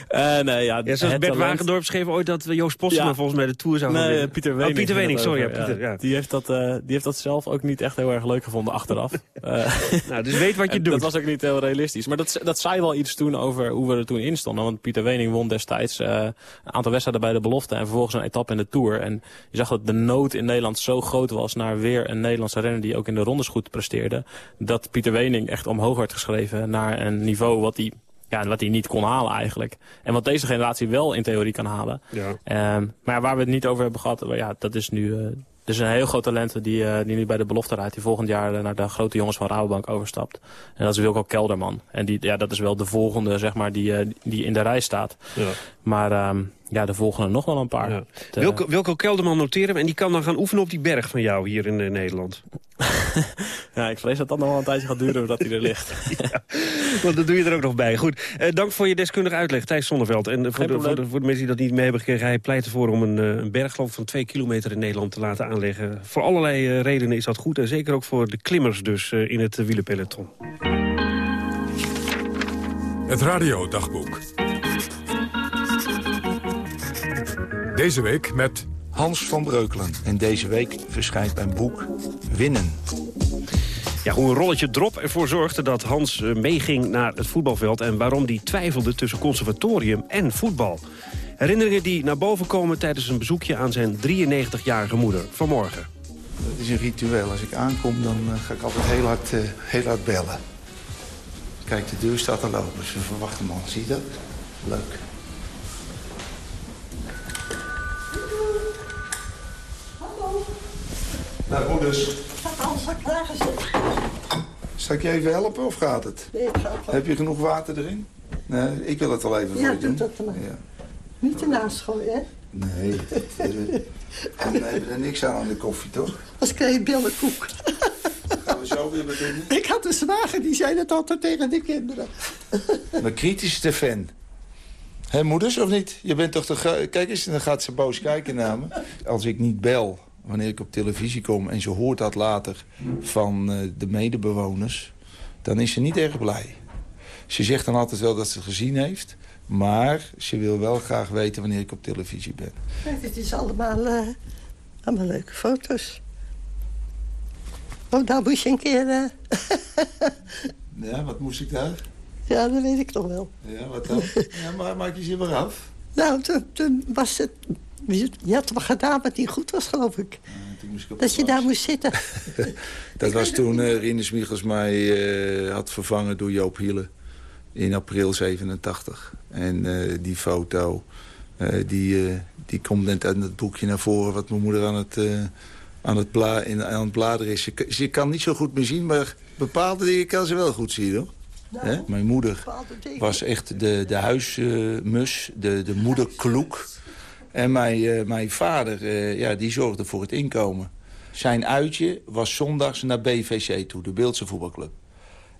uh, nee, ja, ja, zoals Bert Wagendorp schreef ooit dat Joost Postema ja. volgens mij de Tour zou gaan Nee, Pieter Wening. Oh, Pieter Wening, sorry. Ja, Pieter, ja. Die, heeft dat, uh, die heeft dat zelf ook niet echt heel erg leuk gevonden achteraf. nou, dus weet wat je doet. Dat was ook niet heel realistisch. Maar dat, dat zei wel iets toen over hoe we er toen in stonden. Want Pieter Wening won destijds een aantal wedstrijden bij de belofte... en vervolgens een etappe in de Tour. En je zag dat de nood in Nederland zo groot was... naar weer een Nederlandse renner die ook in de rondes goed presteerde dat Pieter Wening echt omhoog werd geschreven naar een niveau wat hij ja, wat hij niet kon halen eigenlijk. En wat deze generatie wel in theorie kan halen. Ja. Um, maar waar we het niet over hebben gehad, ja, dat is nu... Uh, dus een heel groot talent die, uh, die nu bij de belofte rijdt. Die volgend jaar uh, naar de grote jongens van Rabobank overstapt. En dat is Wilco Kelderman. En die, ja, dat is wel de volgende zeg maar, die, die in de rij staat. Ja. Maar um, ja, de volgende nog wel een paar. Ja. De, Wilco, Wilco Kelderman noteren we. En die kan dan gaan oefenen op die berg van jou hier in Nederland. ja, ik vrees dat dat nog wel een tijdje gaat duren voordat hij er ligt. ja, want dat doe je er ook nog bij. Goed, uh, dank voor je deskundige uitleg, Thijs Zonneveld. En voor de, voor, de, voor de, mensen die dat niet mee hebben gekregen... hij pleit ervoor om een, een bergloop van twee kilometer in Nederland te laten aanleggen. Voor allerlei uh, redenen is dat goed. En zeker ook voor de klimmers dus uh, in het uh, wielerpeloton. Het radiodagboek. Deze week met... Hans van Breukelen. En deze week verschijnt mijn boek Winnen. Ja, hoe een rolletje drop ervoor zorgde dat Hans meeging naar het voetbalveld... en waarom die twijfelde tussen conservatorium en voetbal. Herinneringen die naar boven komen tijdens een bezoekje aan zijn 93-jarige moeder vanmorgen. Dat is een ritueel. Als ik aankom, dan uh, ga ik altijd heel hard, uh, heel hard bellen. Kijk, de deur staat al open. Ze verwachten man. Zie je dat? Leuk. Nou, moeders. Hans, zal ik klaar Zal ik je even helpen of gaat het? Nee, het gaat wel. Heb je genoeg water erin? Nee, ik wil het al even Ja, voor je doen. doe dat maar. Ja. Niet ernaast gooien, hè? Nee, en we hebben er niks aan aan de koffie, toch? Als krijg je billenkoek. Gaan we zo weer beginnen? Ik had een zwager, die zei dat altijd tegen de kinderen. Mijn kritischste fan. Hé, moeders, of niet? Je bent toch de... Kijk eens, dan gaat ze boos kijken naar me. Als ik niet bel, wanneer ik op televisie kom... en ze hoort dat later van eh, de medebewoners... dan is ze niet erg blij. Ze zegt dan altijd wel dat ze het gezien heeft... maar ze wil wel graag weten wanneer ik op televisie ben. Het is allemaal, eh, allemaal leuke foto's. Oh, daar moest je een keer... eh, Ja, wat moest ik daar? ja, dat weet ik nog wel. Ja, wat dan? Ja, maar maak je ze maar af. Nou, toen, toen was het... Je had wat gedaan wat niet goed was, geloof ik. dat je daar moest zitten. Dat was toen uh, Rinus Michels mij eh, had vervangen door Joop Hiele in april 87. En eh, die foto, die, die komt net uit het boekje naar voren... wat mijn moeder aan het, aan het, bla in, aan het bladeren is. K- ze kan niet zo goed meer zien, maar bepaalde dingen kan ze wel goed zien, hoor. Mijn moeder was echt de, de huismus, de, de moederkloek. En mijn, eh, mijn vader, eh, ja, die zorgde voor het inkomen. Zijn uitje was zondags naar BVC toe, de Beeldse voetbalclub.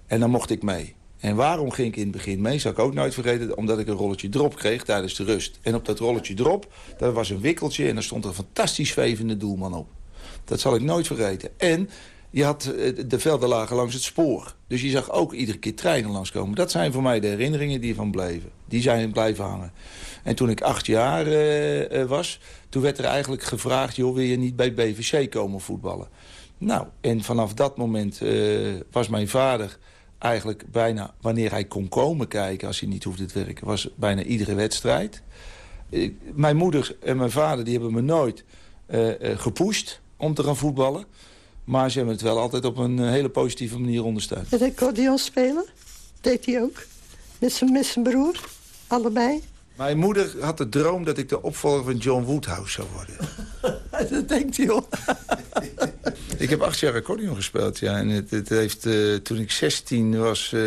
En dan mocht ik mee. En waarom ging ik in het begin mee, zal ik ook nooit vergeten... omdat ik een rolletje drop kreeg tijdens de rust. En op dat rolletje drop, daar was een wikkeltje... en daar stond een fantastisch zwevende doelman op. Dat zal ik nooit vergeten. En je had eh, de velden lagen langs het spoor. Dus je zag ook iedere keer treinen langskomen. Dat zijn voor mij de herinneringen die van bleven. Die zijn blijven hangen. En toen ik acht jaar eh, eh, was, toen werd er eigenlijk gevraagd... joh, wil je niet bij BVC komen voetballen? Nou, en vanaf dat moment was mijn vader eigenlijk bijna... wanneer hij kon komen kijken, als hij niet hoefde te werken... was bijna iedere wedstrijd. Mijn moeder en mijn vader die hebben me nooit gepusht om te gaan voetballen. Maar ze hebben het wel altijd op een eh, hele positieve manier ondersteund. Het accordeon spelen, deed hij ook. Met zijn, met zijn broer, allebei. Mijn moeder had de droom dat ik de opvolger van John Woodhouse zou worden. dat denkt hij ook. Ik heb acht jaar accordeon gespeeld, ja. En het, het heeft, eh, toen ik 16 was, eh,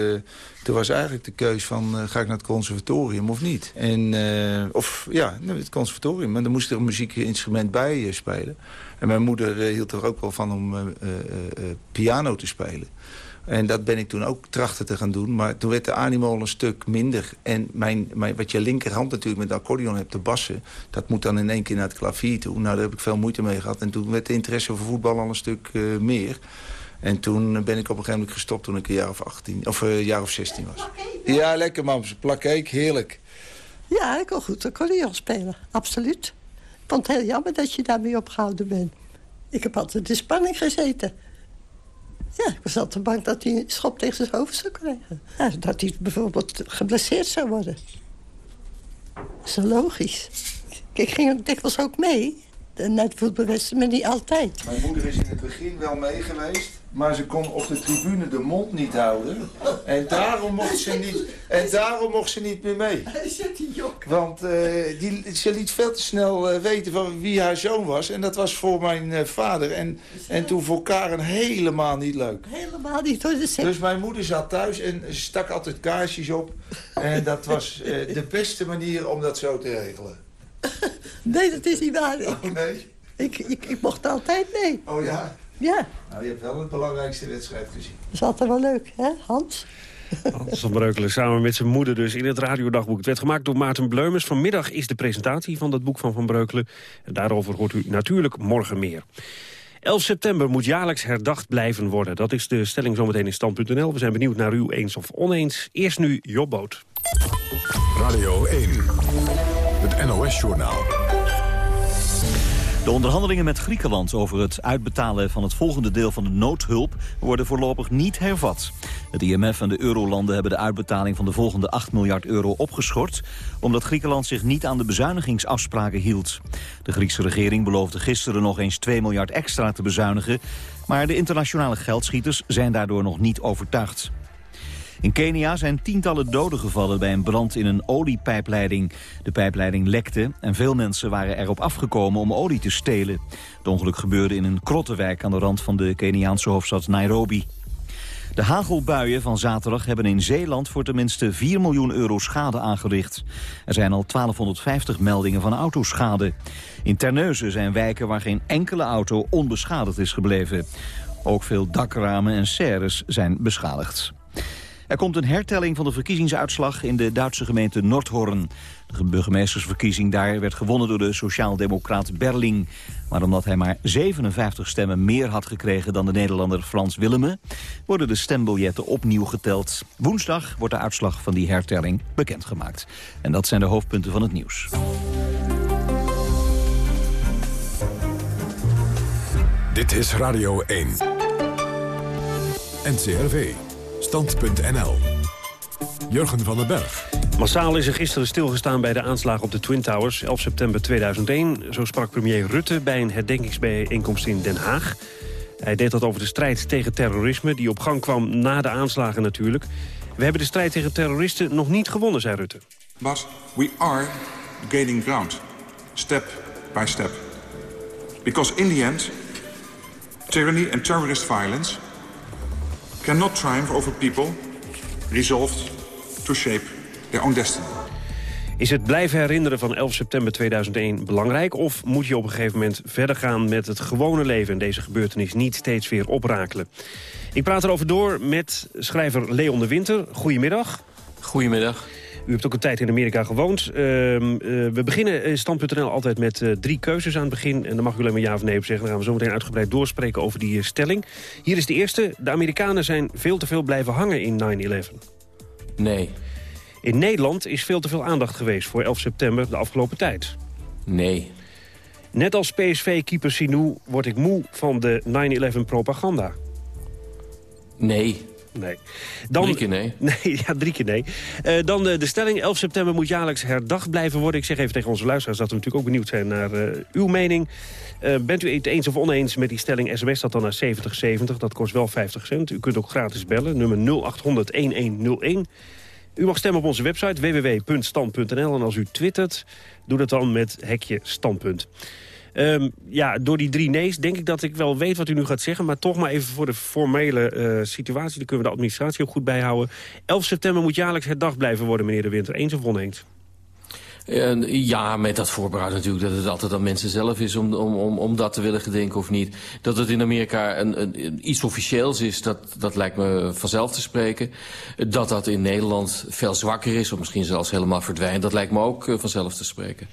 toen was eigenlijk de keus van... eh, ga ik naar het conservatorium of niet? En, eh, of ja, nou, het conservatorium. Maar dan moest er een muziekinstrument bij spelen. En mijn moeder eh, hield er ook wel van om eh, eh, piano te spelen. En dat ben ik toen ook trachten te gaan doen. Maar toen werd de animo al een stuk minder. En mijn, mijn, wat je linkerhand natuurlijk met de accordeon hebt, de bassen... dat moet dan in één keer naar het klavier toe. Nou, daar heb ik veel moeite mee gehad. En toen werd de interesse voor voetbal al een stuk meer. En toen ben ik op een gegeven moment gestopt toen ik een jaar of 18, of een jaar of 16 was. Ja, lekker mam. Plakkeek, heerlijk. Ja, ik kon goed accordeon spelen, absoluut. Ik vond het heel jammer dat je daarmee opgehouden bent. Ik heb altijd in spanning gezeten. Ja, ik was altijd bang dat hij een schop tegen zijn hoofd zou krijgen. Ja, dat hij bijvoorbeeld geblesseerd zou worden. Dat is logisch. Ik ging dikwijls ook mee. Naar de voetbalwedstrijd, maar niet altijd. Mijn moeder is in het begin wel mee geweest. Maar ze kon op de tribune de mond niet houden. En daarom mocht ze niet, en daarom mocht ze niet meer mee. Want uh, die, ze liet veel te snel uh, weten van wie haar zoon was. En dat was voor mijn uh, vader. En, en toen voor Karen helemaal niet leuk. Helemaal niet. Hoor. Dus mijn moeder zat thuis en stak altijd kaarsjes op. En dat was de beste manier om dat zo te regelen. Nee, dat is niet waar. Oh, nee? Ik, ik, ik mocht altijd mee. Oh ja? Ja. Nou, je hebt wel het belangrijkste wedstrijd gezien. Dat is altijd wel leuk, hè, Hans? Hans van Breukelen samen met zijn moeder dus in het radiodagboek. Het werd gemaakt door Maarten Bleumers. Vanmiddag is de presentatie van dat boek van Van Breukelen. En daarover hoort u natuurlijk morgen meer. 11 september moet jaarlijks herdacht blijven worden. Dat is de stelling zometeen in stand.nl. We zijn benieuwd naar u eens of oneens. Eerst nu Jobboot. Radio 1, het De onderhandelingen met Griekenland over het uitbetalen van het volgende deel van de noodhulp worden voorlopig niet hervat. Het IMF en de eurolanden hebben de uitbetaling van de volgende 8 miljard euro opgeschort, omdat Griekenland zich niet aan de bezuinigingsafspraken hield. De Griekse regering beloofde gisteren nog eens 2 miljard extra te bezuinigen, maar de internationale geldschieters zijn daardoor nog niet overtuigd. In Kenia zijn tientallen doden gevallen bij een brand in een oliepijpleiding. De pijpleiding lekte en veel mensen waren erop afgekomen om olie te stelen. Het ongeluk gebeurde in een krottenwijk aan de rand van de Keniaanse hoofdstad Nairobi. De hagelbuien van zaterdag hebben in Zeeland voor tenminste 4 miljoen euro schade aangericht. Er zijn al 1250 meldingen van autoschade. In Terneuzen zijn wijken waar geen enkele auto onbeschadigd is gebleven. Ook veel dakramen en serres zijn beschadigd. Er komt een hertelling van de verkiezingsuitslag in de Duitse gemeente Nordhorn. De burgemeestersverkiezing daar werd gewonnen door de sociaaldemocraat Berling. Maar omdat hij maar 57 stemmen meer had gekregen dan de Nederlander Frans Willemme... worden de stembiljetten opnieuw geteld. Woensdag wordt de uitslag van die hertelling bekendgemaakt. En dat zijn de hoofdpunten van het nieuws. Dit is Radio 1. NCRV. Stand.nl. Jurgen van den Berg. Massaal is er gisteren stilgestaan bij de aanslag op de Twin Towers, 11 september 2001. Zo sprak premier Rutte bij een herdenkingsbijeenkomst in Den Haag. Hij deed dat over de strijd tegen terrorisme, die op gang kwam na de aanslagen natuurlijk. We hebben de strijd tegen terroristen nog niet gewonnen, zei Rutte. But we are gaining ground, step by step. Because in the end, tyranny and terrorist violence cannot triumph over people resolved to shape their own destiny. Is het blijven herinneren van 11 september 2001 belangrijk... of moet je op een gegeven moment verder gaan met het gewone leven... en deze gebeurtenis niet steeds weer oprakelen? Ik praat erover door met schrijver Leon de Winter. Goedemiddag. Goedemiddag. U hebt ook een tijd in Amerika gewoond. Uh, uh, we beginnen in Stand.nl altijd met uh, drie keuzes aan het begin. En dan mag u alleen maar ja of nee op zeggen. Dan gaan we zo meteen uitgebreid doorspreken over die stelling. Hier is de eerste. De Amerikanen zijn veel te veel blijven hangen in 9-11. Nee. In Nederland is veel te veel aandacht geweest voor 11 september de afgelopen tijd. Nee. Net als PSV-keeper Sinou word ik moe van de 9-11 propaganda. Nee. Nee. Dan, drie keer nee. nee ja, drie keer nee. Uh, dan de, de, stelling, 11 september moet jaarlijks herdacht blijven worden. Ik zeg even tegen onze luisteraars dat we natuurlijk ook benieuwd zijn naar uh, uw mening. Uh, bent u het eens of oneens met die stelling sms dat dan naar 7070? Dat kost wel 50 cent. U kunt ook gratis bellen, nummer 0800-1101. U mag stemmen op onze website www.stand.nl. En als u twittert, doe dat dan met hekje standpunt. Um, ja, door die drie nee's denk ik dat ik wel weet wat u nu gaat zeggen. Maar toch maar even voor de formele uh, situatie. Dan kunnen we de administratie ook goed bijhouden. 11 september moet jaarlijks herdacht blijven worden, meneer De Winter. Eens of oneens? Ja, met dat voorbehoud natuurlijk dat het altijd aan mensen zelf is om, om, om, om dat te willen gedenken of niet. Dat het in Amerika een, een, iets officieels is, dat, dat lijkt me vanzelf te spreken. Dat dat in Nederland veel zwakker is, of misschien zelfs helemaal verdwijnt, dat lijkt me ook uh, vanzelf te spreken.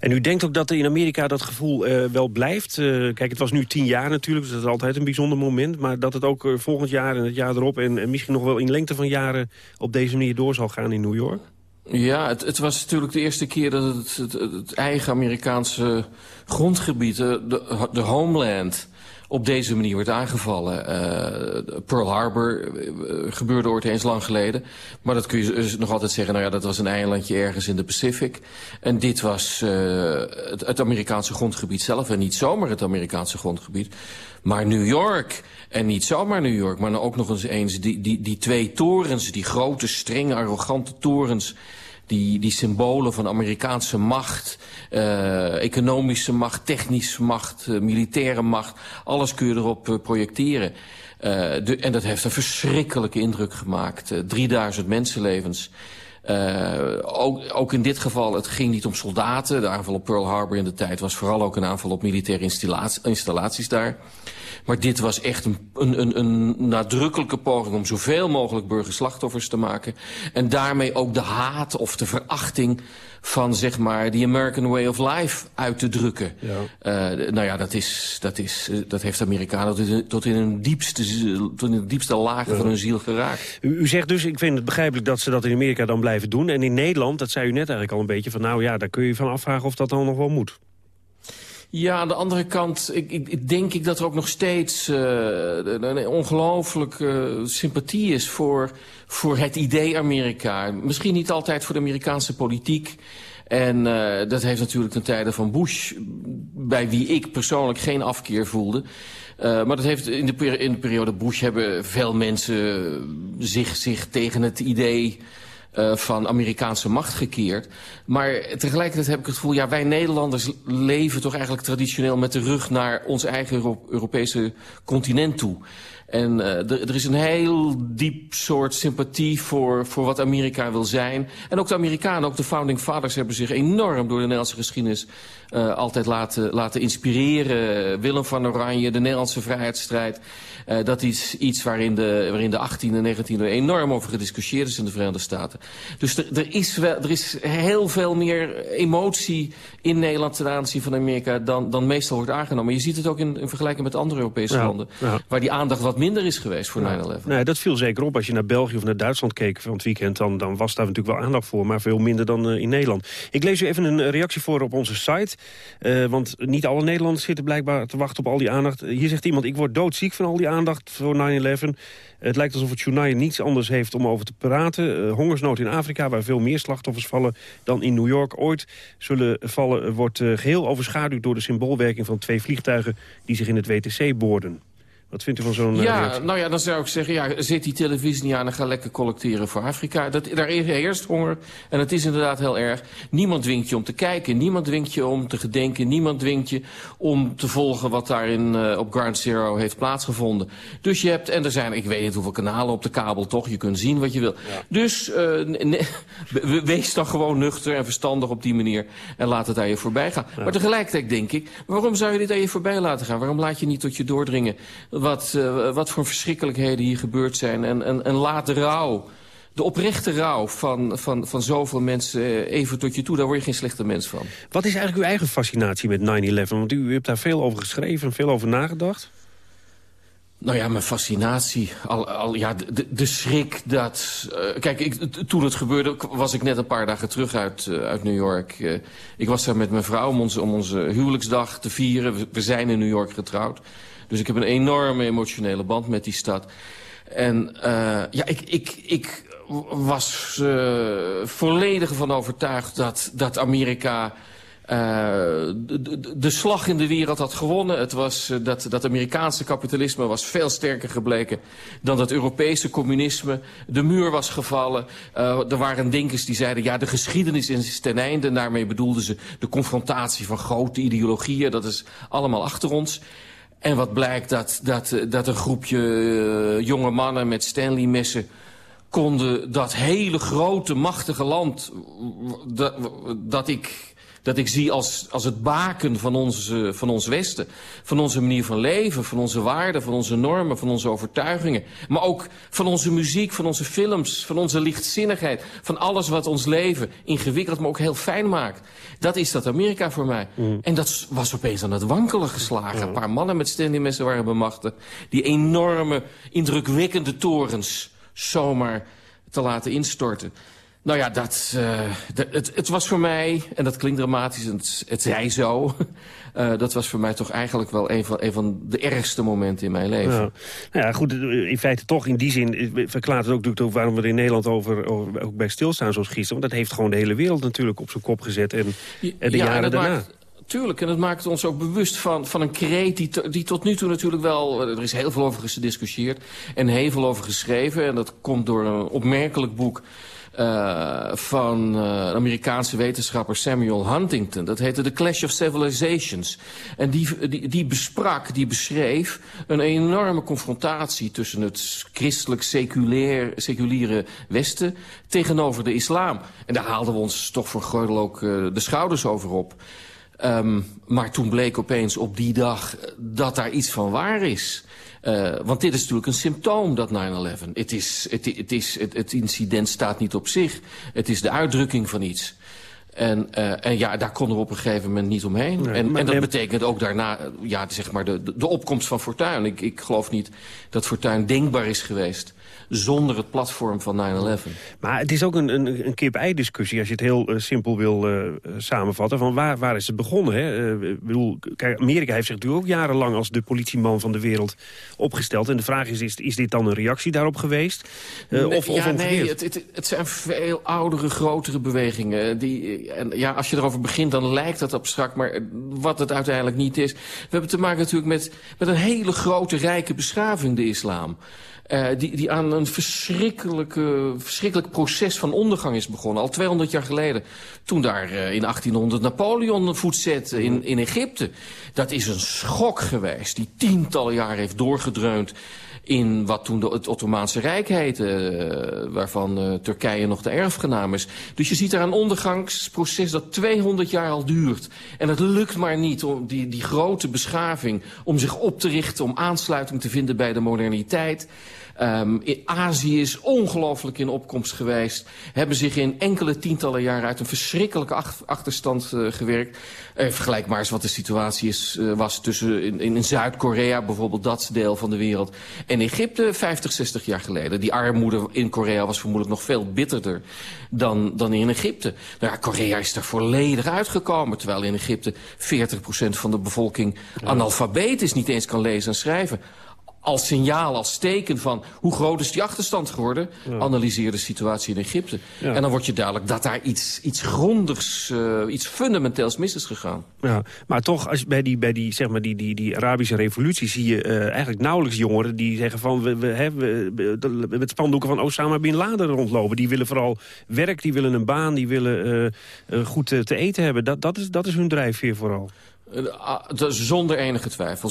En u denkt ook dat in Amerika dat gevoel uh, wel blijft? Kijk, het was nu tien jaar natuurlijk, dus dat is altijd een bijzonder moment. Maar dat het ook volgend jaar en het jaar erop en, en misschien nog wel in lengte van jaren op deze manier door zal gaan in New York? Ja, het, het, was natuurlijk de eerste keer dat het, het, eigen Amerikaanse grondgebied, de, de, homeland, op deze manier werd aangevallen. Uh, Pearl Harbor uh, gebeurde ooit eens lang geleden. Maar dat kun je dus nog altijd zeggen, nou ja, dat was een eilandje ergens in de Pacific. En dit was het Amerikaanse grondgebied zelf. En niet zomaar het Amerikaanse grondgebied, maar New York. En niet zomaar New York, maar ook nog eens eens die, die, die twee torens, die grote, strenge, arrogante torens die, die symbolen van Amerikaanse macht, uh, economische macht, technische macht, uh, militaire macht. Alles kun je erop uh, projecteren. De, en dat heeft een verschrikkelijke indruk gemaakt. 3000 mensenlevens. Ook, ook in dit geval, het ging niet om soldaten. De aanval op Pearl Harbor in de tijd was vooral ook een aanval op militaire installaties, installaties daar. Maar dit was echt een, een, een, nadrukkelijke poging om zoveel mogelijk burgerslachtoffers te maken. En daarmee ook de haat of de verachting van zeg maar the American way of life uit te drukken. Ja. Uh, nou ja, dat, is, dat, is, eh, dat heeft Amerikanen tot in, tot in, hun, diepste, tot in de diepste lagen van hun ziel geraakt. U, u, zegt dus, ik vind het begrijpelijk dat ze dat in Amerika dan blijven doen. En in Nederland, dat zei u net eigenlijk al een beetje, van nou ja, daar kun je van afvragen of dat dan nog wel moet. Ja, aan de andere kant ik, ik, denk ik dat er ook nog steeds uh, een ongelooflijke uh, sympathie is voor, voor het idee Amerika. Misschien niet altijd voor de Amerikaanse politiek. En uh, dat heeft natuurlijk ten tijde van Bush, bij wie ik persoonlijk geen afkeer voelde... Maar dat heeft in de, in de periode Bush hebben veel mensen zich, zich tegen het idee uh, van Amerikaanse macht gekeerd. Maar tegelijkertijd heb ik het gevoel... ja, wij Nederlanders leven toch eigenlijk traditioneel met de rug... naar ons eigen Euro Europese continent toe. En uh, er is een heel diep soort sympathie voor, voor wat Amerika wil zijn. En ook de Amerikanen, ook de founding fathers... hebben zich enorm door de Nederlandse geschiedenis uh, altijd laten, laten inspireren. Willem van Oranje, de Nederlandse vrijheidsstrijd. Uh, dat is iets waarin de, waarin de 18e en 19e enorm over gediscussieerd is in de Verenigde Staten. Dus er, er, is, wel, er is heel veel meer emotie in Nederland ten aanzien van Amerika dan, dan meestal wordt aangenomen. Je ziet het ook in, in vergelijking met andere Europese ja, landen. Ja. Waar die aandacht wat minder is geweest voor 9-11. Nee, dat viel zeker op. Als je naar België of naar Duitsland keek van het weekend... dan, dan was daar natuurlijk wel aandacht voor, maar veel minder dan uh, in Nederland. Ik lees u even een reactie voor op onze site. Uh, want niet alle Nederlanders zitten blijkbaar te wachten op al die aandacht. Hier zegt iemand, ik word doodziek van al die aandacht voor 9-11. Het lijkt alsof het journaal niets anders heeft om over te praten. Uh, hongersnood in Afrika, waar veel meer slachtoffers vallen dan in New York ooit zullen vallen... wordt geheel overschaduwd door de symboolwerking van twee vliegtuigen... die zich in het WTC boorden. Wat vindt u van zo'n Ja, reactie? nou ja, dan zou ik zeggen, ja, zet die televisie niet aan en ga lekker collecteren voor Afrika. Dat, daar heerst honger en het is inderdaad heel erg. Niemand dwingt je om te kijken, niemand dwingt je om te gedenken, niemand dwingt je om te volgen wat daar in, uh, op Ground Zero heeft plaatsgevonden. Dus je hebt, en er zijn, ik weet niet hoeveel kanalen op de kabel toch, je kunt zien wat je wil. Ja. Dus uh, wees dan gewoon nuchter en verstandig op die manier en laat het aan je voorbij gaan. Ja. Maar tegelijkertijd denk ik, waarom zou je dit aan je voorbij laten gaan? Waarom laat je niet tot je doordringen wat, uh, wat voor verschrikkelijkheden hier gebeurd zijn. En, en, en laat de rouw, de oprechte rouw van, van, van zoveel mensen even tot je toe. Daar word je geen slechte mens van. Wat is eigenlijk uw eigen fascinatie met 9-11? Want u, u hebt daar veel over geschreven en veel over nagedacht. Nou ja, mijn fascinatie. Al, al, ja, de, de schrik dat... Uh, kijk, ik, toen het gebeurde was ik net een paar dagen terug uit, uh, uit New York. Uh, ik was daar met mijn vrouw om onze, om onze huwelijksdag te vieren. We, we zijn in New York getrouwd. Dus ik heb een enorme emotionele band met die stad. En uh, ja, ik, ik, ik was uh, volledig ervan overtuigd dat, dat Amerika... Uh, de, de, slag in de wereld had gewonnen. Het was, dat, dat Amerikaanse kapitalisme was veel sterker gebleken dan dat Europese communisme. De muur was gevallen. Er waren denkers die zeiden, ja, de geschiedenis is ten einde. En daarmee bedoelden ze de confrontatie van grote ideologieën. Dat is allemaal achter ons. En wat blijkt dat, dat, dat een groepje uh, jonge mannen met Stanley-messen konden dat hele grote, machtige land... dat, dat ik dat ik zie als, als het baken van, onze, van ons Westen. Van onze manier van leven, van onze waarden, van onze normen, van onze overtuigingen. Maar ook van onze muziek, van onze films, van onze lichtzinnigheid. Van alles wat ons leven ingewikkeld, maar ook heel fijn maakt. Dat is dat Amerika voor mij. Mm. En dat was opeens aan het wankelen geslagen. Een paar mannen met messen waren bemachtigd. Die enorme, indrukwekkende torens zomaar te laten instorten. Nou ja, dat, uh, het, het, was voor mij, en dat klinkt dramatisch, het, het zij zo... Uh, dat was voor mij toch eigenlijk wel een van, een van de ergste momenten in mijn leven. Ja. Nou ja, goed, in feite toch in die zin verklaart het ook natuurlijk waarom we er in Nederland over, over ook bij stilstaan zoals gisteren. Want dat heeft gewoon de hele wereld natuurlijk op zijn kop gezet en, en de jaren daarna. Maakt, tuurlijk, en het maakt ons ook bewust van, van een kreet die, die tot nu toe natuurlijk wel... Er is heel veel over gediscussieerd en heel veel over geschreven. En dat komt door een opmerkelijk boek uh, van uh, Amerikaanse wetenschapper Samuel Huntington. Dat heette The Clash of Civilizations. En die, die, die besprak, die beschreef een enorme confrontatie tussen het christelijk seculair, seculiere Westen tegenover de islam. En daar haalden we ons toch voor Geudel ook uh, de schouders over op. Um, maar toen bleek opeens op die dag dat daar iets van waar is. Uh, want dit is natuurlijk een symptoom, dat 9-11. Het, is, het, het, is, het, het incident staat niet op zich. Het is de uitdrukking van iets. En, uh, en ja, daar konden we op een gegeven moment niet omheen. Nee, en, en dat betekent ook daarna ja, zeg maar de, de opkomst van Fortuyn. Ik, ik geloof niet dat Fortuyn denkbaar is geweest zonder het platform van 9-11. Maar het is ook een, een, een kip-ei-discussie, als je het heel uh, simpel wil uh, samenvatten. Van waar, waar is het begonnen? Hè? Uh, bedoel, kijk, Amerika heeft zich natuurlijk ook jarenlang als de politieman van de wereld opgesteld. En de vraag is, is, is dit dan een reactie daarop geweest? Nee, of, ja, of nee, het, het, het, zijn veel oudere, grotere bewegingen. Die, en ja, als je erover begint, dan lijkt dat abstract. Maar wat het uiteindelijk niet is... We hebben te maken natuurlijk met, met een hele grote, rijke beschaving, de islam. Uh, die, die aan een verschrikkelijke, verschrikkelijk proces van ondergang is begonnen. Al 200 jaar geleden. Toen daar uh, in 1800 Napoleon voet zette in, in Egypte. Dat is een schok geweest die tientallen jaren heeft doorgedreund in wat toen de, het Ottomaanse Rijk heette... Uh, waarvan uh, Turkije nog de erfgenaam is. Dus je ziet daar een ondergangsproces dat 200 jaar al duurt. En het lukt maar niet om die, die grote beschaving... om zich op te richten, om aansluiting te vinden bij de moderniteit... Um, in Azië is ongelooflijk in opkomst geweest. Hebben zich in enkele tientallen jaren uit een verschrikkelijke ach achterstand uh, gewerkt. Uh, vergelijk maar eens wat de situatie is, uh, was tussen in, in Zuid-Korea, bijvoorbeeld dat deel van de wereld. En Egypte 50, 60 jaar geleden. Die armoede in Korea was vermoedelijk nog veel bitterder dan, dan in Egypte. Nou ja, Korea is er volledig uitgekomen. Terwijl in Egypte 40% van de bevolking analfabeet is, niet eens kan lezen en schrijven als signaal, als teken van hoe groot is die achterstand geworden... Ja. analyseer de situatie in Egypte. Ja. En dan wordt je duidelijk dat daar iets, iets grondigs, uh, iets fundamenteels mis is gegaan. Ja, maar toch, als, bij, die, bij die, zeg maar, die, die, die Arabische revolutie zie je uh, eigenlijk nauwelijks jongeren... die zeggen van, we, we, hè, we, we, met spandoeken van Osama Bin Laden rondlopen. Die willen vooral werk, die willen een baan, die willen uh, goed te eten hebben. Dat, dat, is, dat is hun drijfveer vooral. Zonder enige twijfel.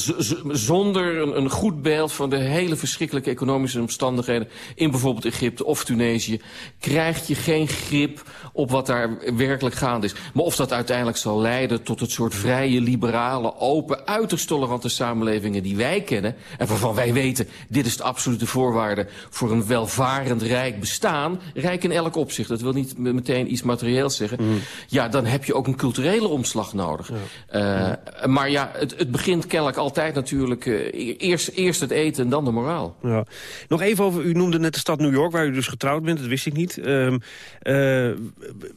zonder een, een, goed beeld van de hele verschrikkelijke economische omstandigheden... in bijvoorbeeld Egypte of Tunesië... krijg je geen grip op wat daar werkelijk gaande is. Maar of dat uiteindelijk zal leiden tot het soort vrije, liberale... open, uiterst tolerante samenlevingen die wij kennen... en waarvan wij weten, dit is de absolute voorwaarde... voor een welvarend, rijk bestaan. Rijk in elk opzicht, dat wil niet meteen iets materieels zeggen. Mm. Ja, dan heb je ook een culturele omslag nodig. Ja. Uh, uh, maar ja, het, het, begint kennelijk altijd natuurlijk... Uh, eerst, eerst het eten en dan de moraal. Ja. Nog even over, u noemde net de stad New York... waar u dus getrouwd bent, dat wist ik niet. Uh,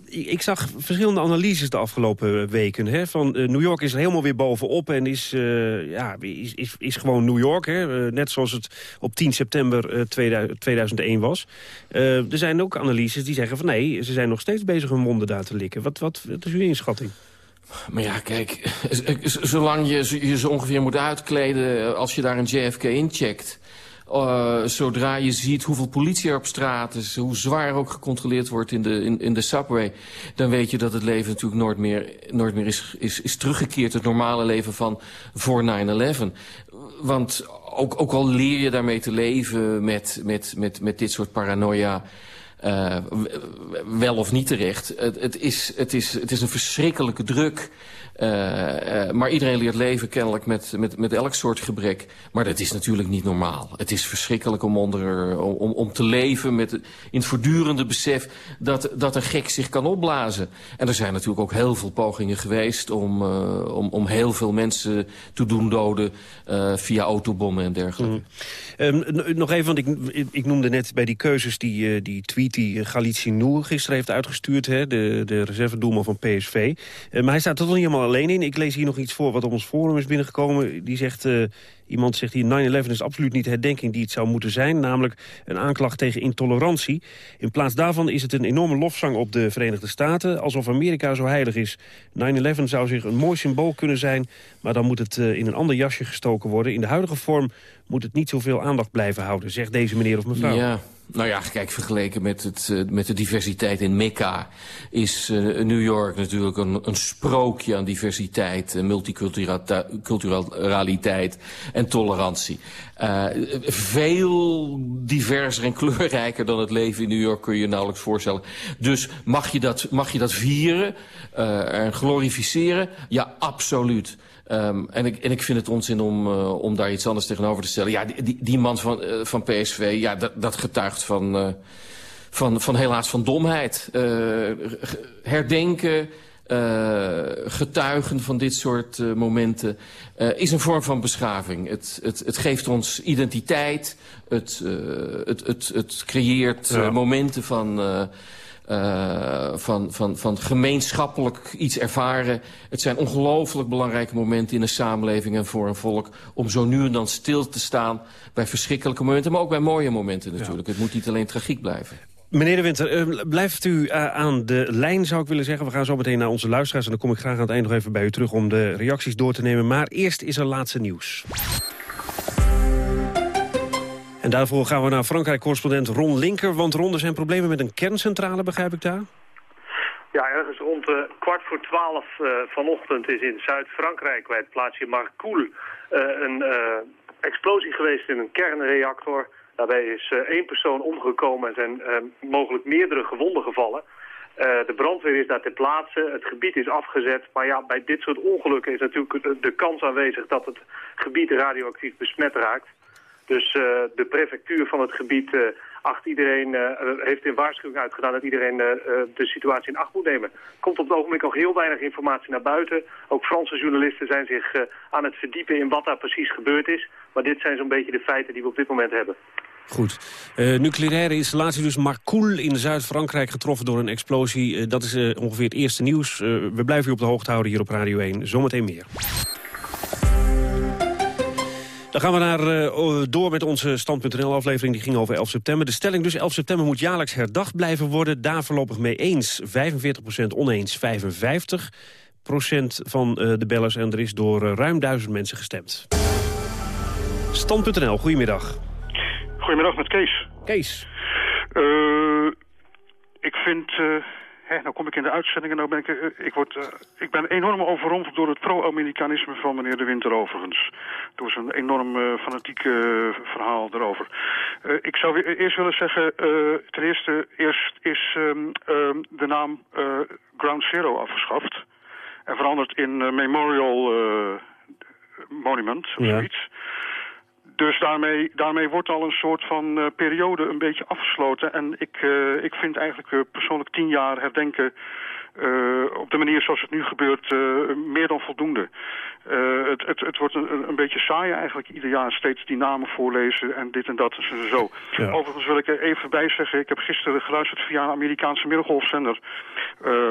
ik zag verschillende analyses de afgelopen weken. Hè, van New York is er helemaal weer bovenop... en is, ja, is, is, is gewoon New York, hè, net zoals het op 10 september 2001 was. er zijn ook analyses die zeggen van... nee, ze zijn nog steeds bezig hun monden daar te likken. Wat, wat, wat is uw inschatting? Maar ja, kijk, zolang je je zo ongeveer moet uitkleden als je daar een JFK incheckt... Uh, zodra je ziet hoeveel politie er op straat is, hoe zwaar ook gecontroleerd wordt in de, in, in de subway, dan weet je dat het leven natuurlijk nooit meer, nooit meer is, is, is teruggekeerd, het normale leven van voor 9-11. Want ook, ook al leer je daarmee te leven met, met, met, met dit soort paranoia... Uh, wel of niet terecht. Het, het, is, het, is, het is een verschrikkelijke druk. Uh, uh, maar iedereen leert leven kennelijk met, met, met elk soort gebrek. Maar dat is natuurlijk niet normaal. Het is verschrikkelijk om, onder, om, om te leven met, in het voortdurende besef dat, dat een gek zich kan opblazen. En er zijn natuurlijk ook heel veel pogingen geweest om, uh, om, om heel veel mensen te doen doden via autobommen en dergelijke. Mm. Um, nog even, want ik, ik noemde net bij die keuzes die, die tweet die Galici Noer gisteren heeft uitgestuurd, hè, de, de reservedoelman van PSV. maar hij staat er toch niet helemaal alleen in. Ik lees hier nog iets voor wat op ons forum is binnengekomen. Die zegt, uh, iemand zegt hier, 9-11 is absoluut niet de herdenking die het zou moeten zijn. Namelijk een aanklacht tegen intolerantie. In plaats daarvan is het een enorme lofzang op de Verenigde Staten. Alsof Amerika zo heilig is. 9-11 zou zich een mooi symbool kunnen zijn. Maar dan moet het uh, in een ander jasje gestoken worden. In de huidige vorm moet het niet zoveel aandacht blijven houden. Zegt deze meneer of mevrouw. Ja. Nou ja, kijk, vergeleken met, het, uh, met de diversiteit in Mekka... is uh, New York natuurlijk een, een sprookje aan diversiteit... multiculturaliteit en tolerantie. Veel diverser en kleurrijker dan het leven in New York kun je je nauwelijks voorstellen. Dus mag je dat, mag je dat vieren en glorificeren? Ja, absoluut. Um, en, ik, en ik vind het onzin om, uh, om daar iets anders tegenover te stellen. Ja, die, die man van, uh, van PSV, ja, dat, dat getuigt van, uh, van, van helaas van domheid. herdenken, getuigen van dit soort momenten is een vorm van beschaving. Het, het, het geeft ons identiteit, het, het, het, het creëert ja. momenten van... Uh, van, van, van gemeenschappelijk iets ervaren. Het zijn ongelooflijk belangrijke momenten in een samenleving en voor een volk... om zo nu en dan stil te staan bij verschrikkelijke momenten... maar ook bij mooie momenten natuurlijk. Ja. Het moet niet alleen tragiek blijven. Meneer De Winter, uh, blijft u uh, aan de lijn, zou ik willen zeggen. We gaan zo meteen naar onze luisteraars... en dan kom ik graag aan het eind nog even bij u terug... om de reacties door te nemen. Maar eerst is er laatste nieuws. En daarvoor gaan we naar Frankrijk-correspondent Ron Linker. Want Ron, er zijn problemen met een kerncentrale, begrijp ik daar? Ja, ergens rond uh, kwart voor twaalf uh, vanochtend is in Zuid-Frankrijk... bij het plaatsje Marcoul uh, een explosie geweest in een kernreactor. Daarbij is één persoon omgekomen en zijn mogelijk meerdere gewonden gevallen. de brandweer is daar ter plaatse, het gebied is afgezet. Maar ja, bij dit soort ongelukken is natuurlijk de kans aanwezig... dat het gebied radioactief besmet raakt. Dus uh, de prefectuur van het gebied uh, acht iedereen, uh, heeft een waarschuwing uitgedaan dat iedereen de situatie in acht moet nemen. Komt op het ogenblik nog heel weinig informatie naar buiten. Ook Franse journalisten zijn zich aan het verdiepen in wat daar precies gebeurd is. Maar dit zijn zo'n beetje de feiten die we op dit moment hebben. Goed. Nucleaire installatie dus Marcoul in Zuid-Frankrijk getroffen door een explosie. Dat is ongeveer het eerste nieuws. we blijven u op de hoogte houden hier op Radio 1. Zometeen meer. Dan gaan we naar, uh, door met onze Stand.nl-aflevering. Die ging over 11 september. De stelling dus 11 september moet jaarlijks herdacht blijven worden. Daar voorlopig mee eens 45% oneens 55% van uh, de bellers. En er is door uh, ruim duizend mensen gestemd. Stand.nl, goedemiddag. Goedemiddag met Kees. Kees. ik vind... Hè, nou kom ik in de uitzending en nou ben ik, uh, ik, word, uh, ik ben enorm overrompeld door het pro-Amerikanisme van meneer De Winter overigens. Door zijn enorm uh, fanatieke verhaal erover. ik zou weer, eerst willen zeggen, ten eerste eerst is um, um, de naam Ground Zero afgeschaft. En veranderd in Memorial Monument of ja. zoiets. Dus daarmee, daarmee wordt al een soort van uh, periode een beetje afgesloten. En ik, uh, ik vind eigenlijk uh, persoonlijk tien jaar herdenken... op de manier zoals het nu gebeurt meer dan voldoende. Het, het, het wordt een, een beetje saai eigenlijk ieder jaar steeds die namen voorlezen en dit en dat en zo. Ja. Overigens wil ik er even bij zeggen, ik heb gisteren geluisterd via een Amerikaanse middelgolfzender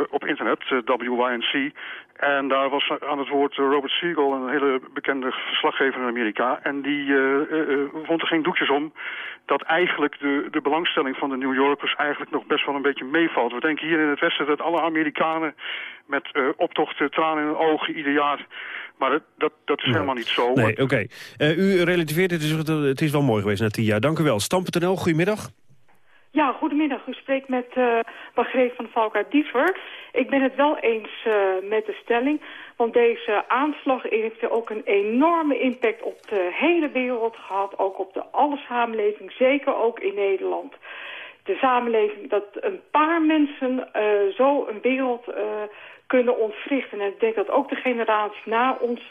op internet, WYNC. En daar was aan het woord Robert Siegel, een hele bekende verslaggever in Amerika. En die vond er geen doekjes om dat eigenlijk de, de belangstelling van de New Yorkers eigenlijk nog best wel een beetje meevalt. We denken hier in het Westen dat alle Amerikanen met optochten, tranen in hun ogen ieder jaar... Maar dat, dat, dat is helemaal niet zo. Nee, oké. Okay. Uh, u relativeert het, dus het is wel mooi geweest na tien jaar. Dank u wel. Stam.nl, goedemiddag. Ja, goedemiddag. U spreekt met uh, Margreet van Valk uit Diever. Ik ben het wel eens uh, met de stelling. Want deze aanslag heeft ook een enorme impact op de hele wereld gehad. Ook op de alle samenleving, zeker ook in Nederland. De samenleving, dat een paar mensen uh, zo een wereld kunnen ontwrichten. En ik denk dat ook de generaties na ons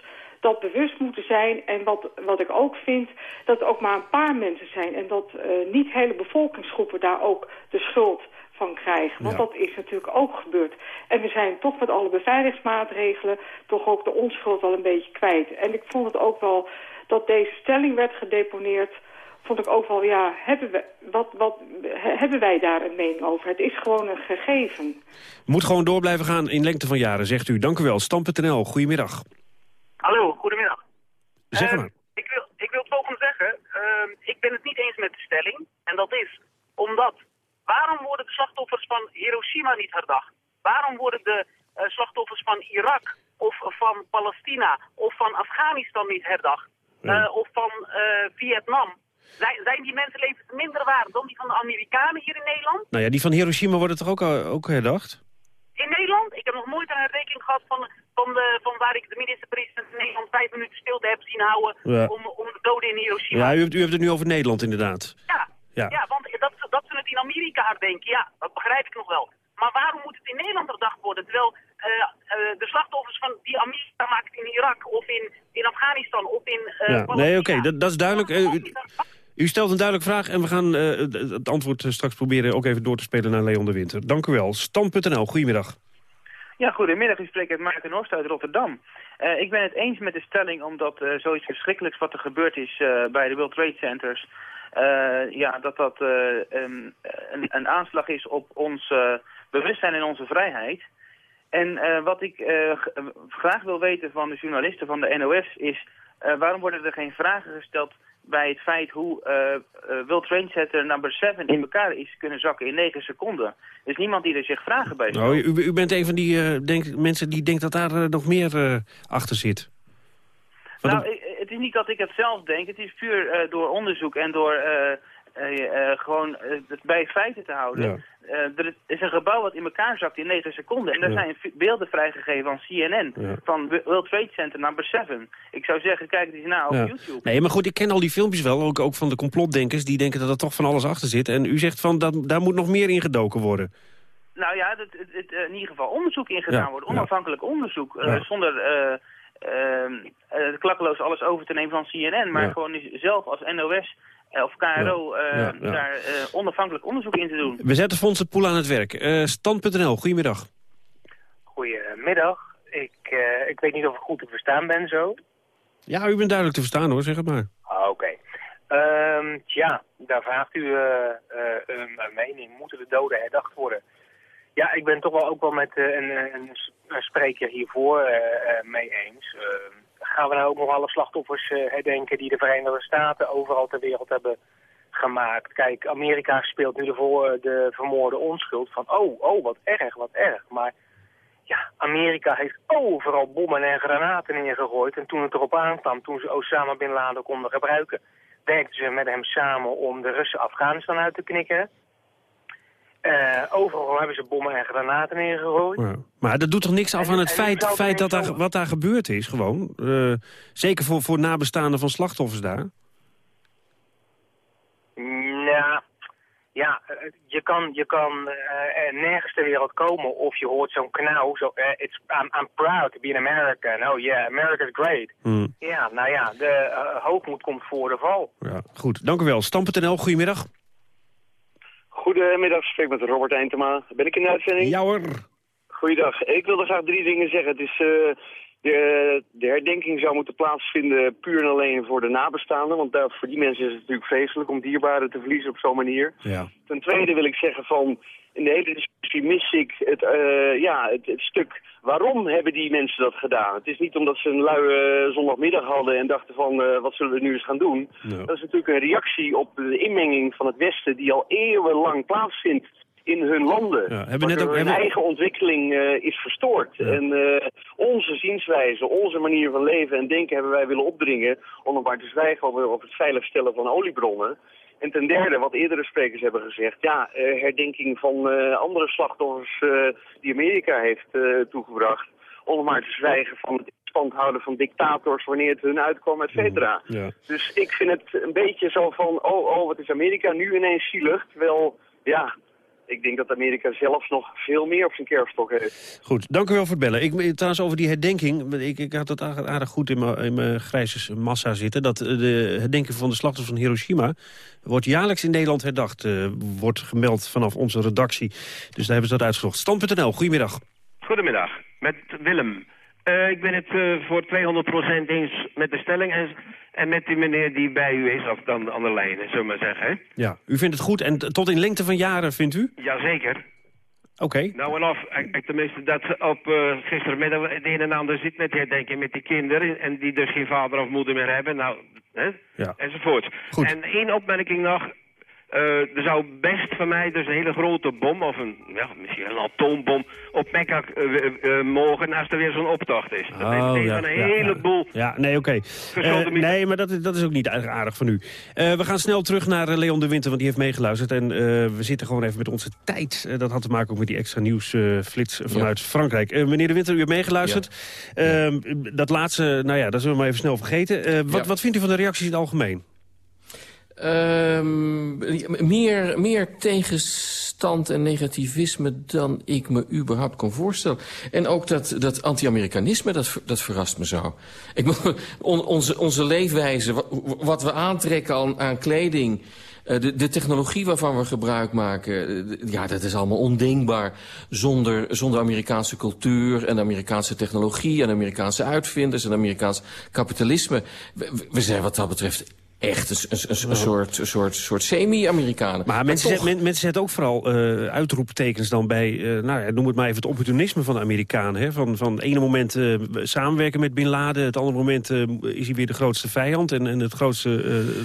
dat bewust moeten zijn. En wat, wat ik ook vind, dat er ook maar een paar mensen zijn. En dat uh, niet hele bevolkingsgroepen daar ook de schuld van krijgen. Want dat is natuurlijk ook gebeurd. En we zijn toch met alle beveiligingsmaatregelen toch ook de onschuld wel een beetje kwijt. En ik vond het ook wel dat deze stelling werd gedeponeerd vond ik ook wel, ja, hebben, we, wat, wat, hebben wij daar een mening over? Het is gewoon een gegeven. Moet gewoon door blijven gaan in lengte van jaren, zegt u. Dank u wel. Stam.nl, goedemiddag. Hallo, goedemiddag. Zeg maar. Uh, ik, wil, ik wil het volgende zeggen. Uh, ik ben het niet eens met de stelling. En dat is omdat, waarom worden de slachtoffers van Hiroshima niet herdacht? Waarom worden de uh, slachtoffers van Irak of van Palestina of van Afghanistan niet herdacht? Nee. of van Vietnam? Zijn, zijn die mensenlevens minder waard dan die van de Amerikanen hier in Nederland? Nou ja, die van Hiroshima worden toch ook, ook herdacht? In Nederland? Ik heb nog nooit een herdenking gehad van, van, de, van waar ik de minister-president in Nederland vijf minuten stilte heb zien houden om, om de doden in Hiroshima. Ja, u hebt, u hebt het nu over Nederland inderdaad. Ja, ja. ja want dat, dat ze het in Amerika herdenken, ja, dat begrijp ik nog wel. Maar waarom moet het in Nederland herdacht worden? Terwijl uh, uh, de slachtoffers van die Amerika maakt in Irak of in, in Afghanistan of in... Uh, ja. Nee, oké, okay, dat, dat, is duidelijk. U stelt een duidelijke vraag en we gaan uh, het antwoord straks proberen ook even door te spelen naar Leon de Winter. Dank u wel. Stand.nl, goedemiddag. Ja, goedemiddag. U spreekt met Maarten Norst uit Rotterdam. Uh, ik ben het eens met de stelling omdat zoiets verschrikkelijks wat er gebeurd is bij de World Trade Centers... ja, dat dat een, een, aanslag is op ons bewustzijn en onze vrijheid. En wat ik graag wil weten van de journalisten van de NOS is... waarom worden er geen vragen gesteld bij het feit hoe uh, uh, World Center number 7 in elkaar is kunnen zakken in 9 seconden. Er is niemand die er zich vragen bij stelt. Oh, u, u, bent een van die uh, denk, mensen die denkt dat daar nog meer achter zit. nou, het is niet dat ik het zelf denk. Het is puur door onderzoek en door gewoon het bij feiten te houden. Ja. Uh, er is een gebouw wat in elkaar zakt in 9 seconden. En daar zijn beelden vrijgegeven van CNN. Van World Trade Center number 7. Ik zou zeggen, kijk eens na op YouTube. Nee, maar goed, ik ken al die filmpjes wel. Ook, ook van de complotdenkers. Die denken dat er toch van alles achter zit. En u zegt van, dat, daar moet nog meer in gedoken worden. Nou ja, het, het, het, in ieder geval onderzoek in gedaan worden. Onafhankelijk onderzoek. Uh, zonder... Uh, uh, klakkeloos alles over te nemen van CNN, maar gewoon zelf als NOS of KRO uh, daar uh, onafhankelijk onderzoek in te doen. We zetten Fondsen Poel aan het werk. Uh, Stand.nl, goedemiddag. Goedemiddag. Ik, ik weet niet of ik goed te verstaan ben zo. Ja, u bent duidelijk te verstaan hoor, zeg het maar. Ah, Oké. Okay. Um, ja, daar vraagt u een mening. Moeten de doden herdacht worden? Ja, ik ben toch wel ook wel met een, een, spreker hiervoor mee eens. Gaan we nou ook nog alle slachtoffers uh, herdenken die de Verenigde Staten overal ter wereld hebben gemaakt. Kijk, Amerika speelt nu de, voor, de vermoorde onschuld van, oh, oh, wat erg, wat erg. Maar ja, Amerika heeft overal bommen en granaten ingegooid. En toen het erop aankwam, toen ze Osama Bin Laden konden gebruiken, werkten ze met hem samen om de Russen Afghanistan uit te knikken. Uh, overal hebben ze bommen en granaten. Ja. Maar dat doet toch niks af aan het feit, feit dat daar, wat daar gebeurd is, gewoon? Uh, zeker voor, voor nabestaanden van slachtoffers daar? Nou, ja, je kan, je kan uh, nergens ter wereld komen of je hoort zo'n knauw. Zo, it's, I'm, I'm, proud to be an American. Oh yeah, America's great. Hmm. Ja, nou ja, de hoogmoed komt voor de val. Ja, goed, dank u wel. Stam.nl, goedemiddag. Goedemiddag, ik spreek met Robert Eintema. Ben ik in de uitzending? Ja hoor. Goeiedag. Ik wilde graag drie dingen zeggen. Het is, uh, de, de, herdenking zou moeten plaatsvinden puur en alleen voor de nabestaanden. Want daar, voor die mensen is het natuurlijk vreselijk om dierbaren te verliezen op zo'n manier. Ja. Ten tweede wil ik zeggen van, in de hele discussie mis ik het, uh, ja, het, het, stuk waarom hebben die mensen dat gedaan. Het is niet omdat ze een luie zondagmiddag hadden en dachten van uh, wat zullen we nu eens gaan doen. Dat is natuurlijk een reactie op de inmenging van het Westen die al eeuwenlang plaatsvindt in hun landen. Ja, hebben net ook, hun eigen ontwikkeling uh, is verstoord. En uh, onze zienswijze, onze manier van leven en denken hebben wij willen opdringen... om maar te zwijgen over, over het veiligstellen van oliebronnen. En ten derde, wat eerdere sprekers hebben gezegd, ja, eh, herdenking van eh, andere slachtoffers eh, die Amerika heeft toegebracht. Om maar te zwijgen van het stand houden van dictators wanneer het hun uitkwam, et cetera. Ja. Dus ik vind het een beetje zo van, oh, oh, wat is Amerika nu ineens zielig? Terwijl, ja, ik denk dat Amerika zelfs nog veel meer op zijn kerfstok heeft. Goed, dank u wel voor het bellen. Ik, trouwens, over die herdenking. Ik, ik had het aardig goed in mijn, in mijn grijze massa zitten. Dat eh, de herdenking van de slachtoffers van Hiroshima... wordt jaarlijks in Nederland herdacht. eh, wordt gemeld vanaf onze redactie. Dus daar hebben ze dat uitgezocht. Stand.nl, goedemiddag. Goedemiddag, met Willem. Eh, ik ben het eh, voor 200% eens met de stelling en, en met die meneer die bij u is, of dan aan de lijn, zullen we maar zeggen. Ja, u vindt het goed en tot in lengte van jaren, vindt u? Jazeker. Oké. Nou en of, ik, ik tenminste dat op eh, gistermiddag het een en ander zit met herdenken met die kinderen en die dus geen vader of moeder meer hebben, nou, hè? Ja. enzovoort. En één opmerking nog. Eh, er zou best van mij dus een hele grote bom, of een, ja, misschien een atoombom, op Mekka eh, eh, eh, mogen als er weer zo'n optocht is. Dat heeft tegen een ja, heleboel... Ja, nee, oké. Eh, nee, maar dat, is- dat is ook niet aardig van u. Eh, we gaan snel terug naar Leon de Winter, want die heeft meegeluisterd. En eh, we zitten gewoon even met onze tijd. Dat had te maken ook met die extra nieuwsflits vanuit Frankrijk. Eh, meneer de Winter, u hebt meegeluisterd. Ehm, dat laatste, nou ja, dat zullen we maar even snel vergeten. Eh, wat, Ja. wat vindt u van de reacties in het algemeen? Ehm, meer, meer tegenstand en negativisme dan ik me überhaupt kon voorstellen. En ook dat, dat anti-Amerikanisme, dat, dat verrast me zo. Ik, onze, onze leefwijze, wa- wat we aantrekken aan, kleding... eh, De, de technologie waarvan we gebruik maken, eh, ja, dat is allemaal ondenkbaar zonder, zonder Amerikaanse cultuur en Amerikaanse technologie en Amerikaanse uitvinders en Amerikaans kapitalisme. We- we zijn wat dat betreft echt een, een, een, soort, soort, soort semi-Amerikanen. Maar mensen, toch- zet- men- mensen zetten ook vooral eh, uitroeptekens dan bij, eh, nou ja, noem het maar even het opportunisme van de Amerikanen. Hè? Van, van het ene moment eh, samenwerken met Bin Laden, het andere moment is hij weer de grootste vijand en, en het grootste,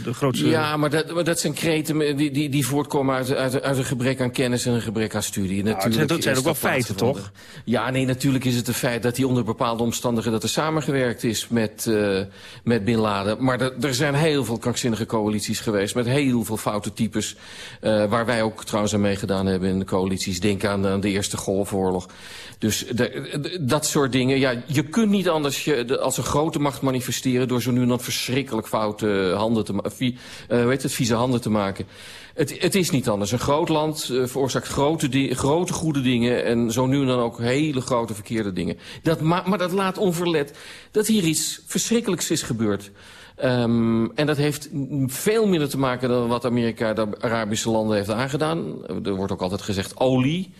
de grootste... Ja, maar dat, maar dat zijn kreten die, die, die voortkomen uit, uit, uit een gebrek aan kennis en een gebrek aan studie. Nou, het zijn- dat zijn ook wel feiten, plaatsgevonden. Ja, nee, natuurlijk is het een feit dat hij onder bepaalde omstandigheden... dat er samengewerkt is met, met Bin Laden. Maar er- er zijn heel veel krankzinnige coalities geweest... met heel veel foute types. eh, waar wij ook trouwens aan meegedaan hebben in de coalities. Denk aan, aan de Eerste Golfoorlog. Dus de- dat soort dingen. Ja, je kunt niet anders je als een grote macht manifesteren... door zo nu en dan verschrikkelijk foute handen te maken. hoe heet het, vieze handen te maken. Het, het is niet anders. Een groot land eh, veroorzaakt grote, grote goede dingen... en zo nu en dan ook hele grote verkeerde dingen. Dat ma maar dat laat onverlet dat hier iets verschrikkelijks is gebeurd. Ehm, en dat heeft veel minder te maken dan wat Amerika de Arabische landen heeft aangedaan. Er wordt ook altijd gezegd olie.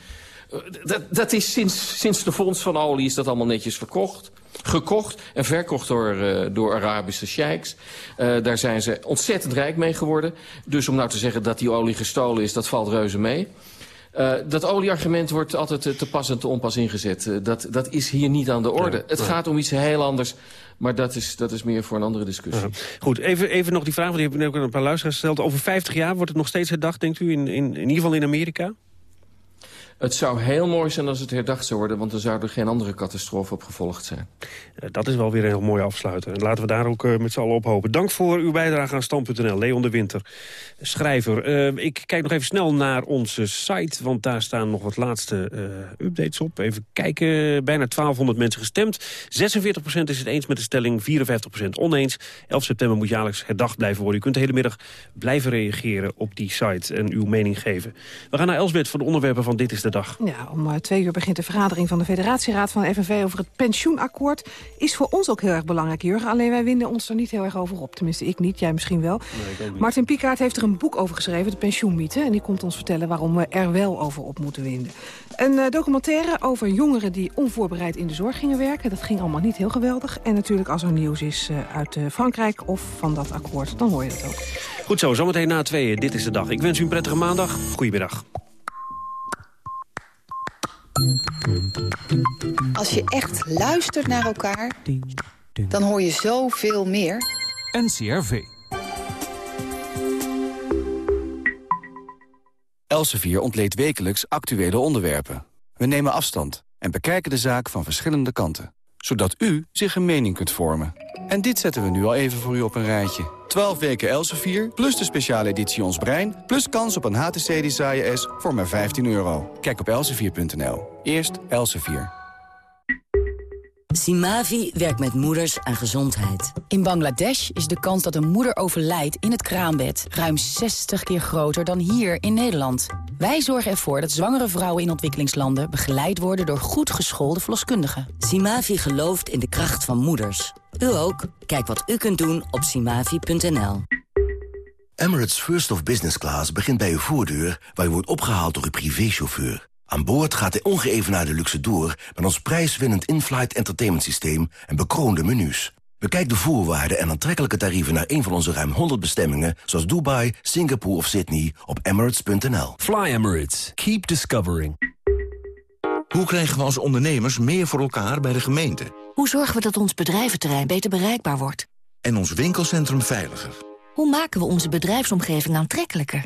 Eh, Dat, dat is sinds, sinds de fonds van olie is dat allemaal netjes verkocht. Gekocht en verkocht door, eh, door Arabische sheiks. Eh, daar zijn ze ontzettend rijk mee geworden. Dus om nou te zeggen dat die olie gestolen is, dat valt reuze mee. Dat olieargument wordt altijd te pas en te onpas ingezet. Dat, dat is hier niet aan de orde. Ja, het ja. gaat om iets heel anders. Maar dat is, dat is meer voor een andere discussie. Goed, even, even nog die vraag, want die heb ik ook een paar luisteraars gesteld. Over 50 jaar wordt het nog steeds herdacht, denkt u, in, in, in ieder geval in Amerika? Het zou heel mooi zijn als het herdacht zou worden... want dan zou er geen andere catastrofe op gevolgd zijn. Eh, dat is wel weer een heel mooi afsluiten. En laten we daar ook eh, met z'n allen op hopen. Dank voor uw bijdrage aan Stand.nl. Leon de Winter, schrijver. Eh, ik kijk nog even snel naar onze site, want daar staan nog wat laatste updates op. Even kijken, bijna 1200 mensen gestemd. 46% is het eens met de stelling, 54% oneens. 11 september moet jaarlijks herdacht blijven worden. U kunt de hele middag blijven reageren op die site en uw mening geven. We gaan naar Elsbeth voor de onderwerpen van Dit is Dag. Ja, om eh, twee uur begint de vergadering van de federatieraad van de FNV over het pensioenakkoord. Is voor ons ook heel erg belangrijk, Jurgen. Alleen wij winden ons er niet heel erg over op. Tenminste, ik niet, jij misschien wel. Martin Pikaert heeft er een boek over geschreven, de pensioenmythe. En die komt ons vertellen waarom we er wel over op moeten winden. Een eh, documentaire over jongeren die onvoorbereid in de zorg gingen werken. Dat ging allemaal niet heel geweldig. En natuurlijk als er nieuws is eh, uit Frankrijk of van dat akkoord, dan hoor je dat ook. Goed zo, zometeen na tweeën. Dit is de dag. Ik wens u een prettige maandag. Goedemiddag. Als je echt luistert naar elkaar, dan hoor je zoveel meer. NCRV. Elsevier ontleedt wekelijks actuele onderwerpen. We nemen afstand en bekijken de zaak van verschillende kanten. Zodat u zich een mening kunt vormen. En dit zetten we nu al even voor u op een rijtje. 12 weken Elsevier, plus de speciale editie Ons Brein... plus kans op een HTC Desire S voor maar 15 euro. Kijk op elsevier.nl. Eerst Elsevier. Simavi werkt met moeders aan gezondheid. In Bangladesh is de kans dat een moeder overlijdt in het kraambed... ruim 60 keer groter dan hier in Nederland. Wij zorgen ervoor dat zwangere vrouwen in ontwikkelingslanden... begeleid worden door goed geschoolde verloskundigen. Simavi gelooft in de kracht van moeders. U ook? Kijk wat u kunt doen op simavi.nl. Emirates First of Business Class begint bij uw voordeur... waar u wordt opgehaald door uw privéchauffeur. Aan boord gaat de ongeëvenaarde luxe door... met ons prijswinnend in-flight entertainment systeem en bekroonde menus. Bekijk de voorwaarden en aantrekkelijke tarieven... naar een van onze ruim 100 bestemmingen... zoals Dubai, Singapore of Sydney op emirates.nl. Fly Emirates. Keep discovering. Hoe krijgen we als ondernemers meer voor elkaar bij de gemeente? Hoe zorgen we dat ons bedrijventerrein beter bereikbaar wordt? En ons winkelcentrum veiliger? Hoe maken we onze bedrijfsomgeving aantrekkelijker?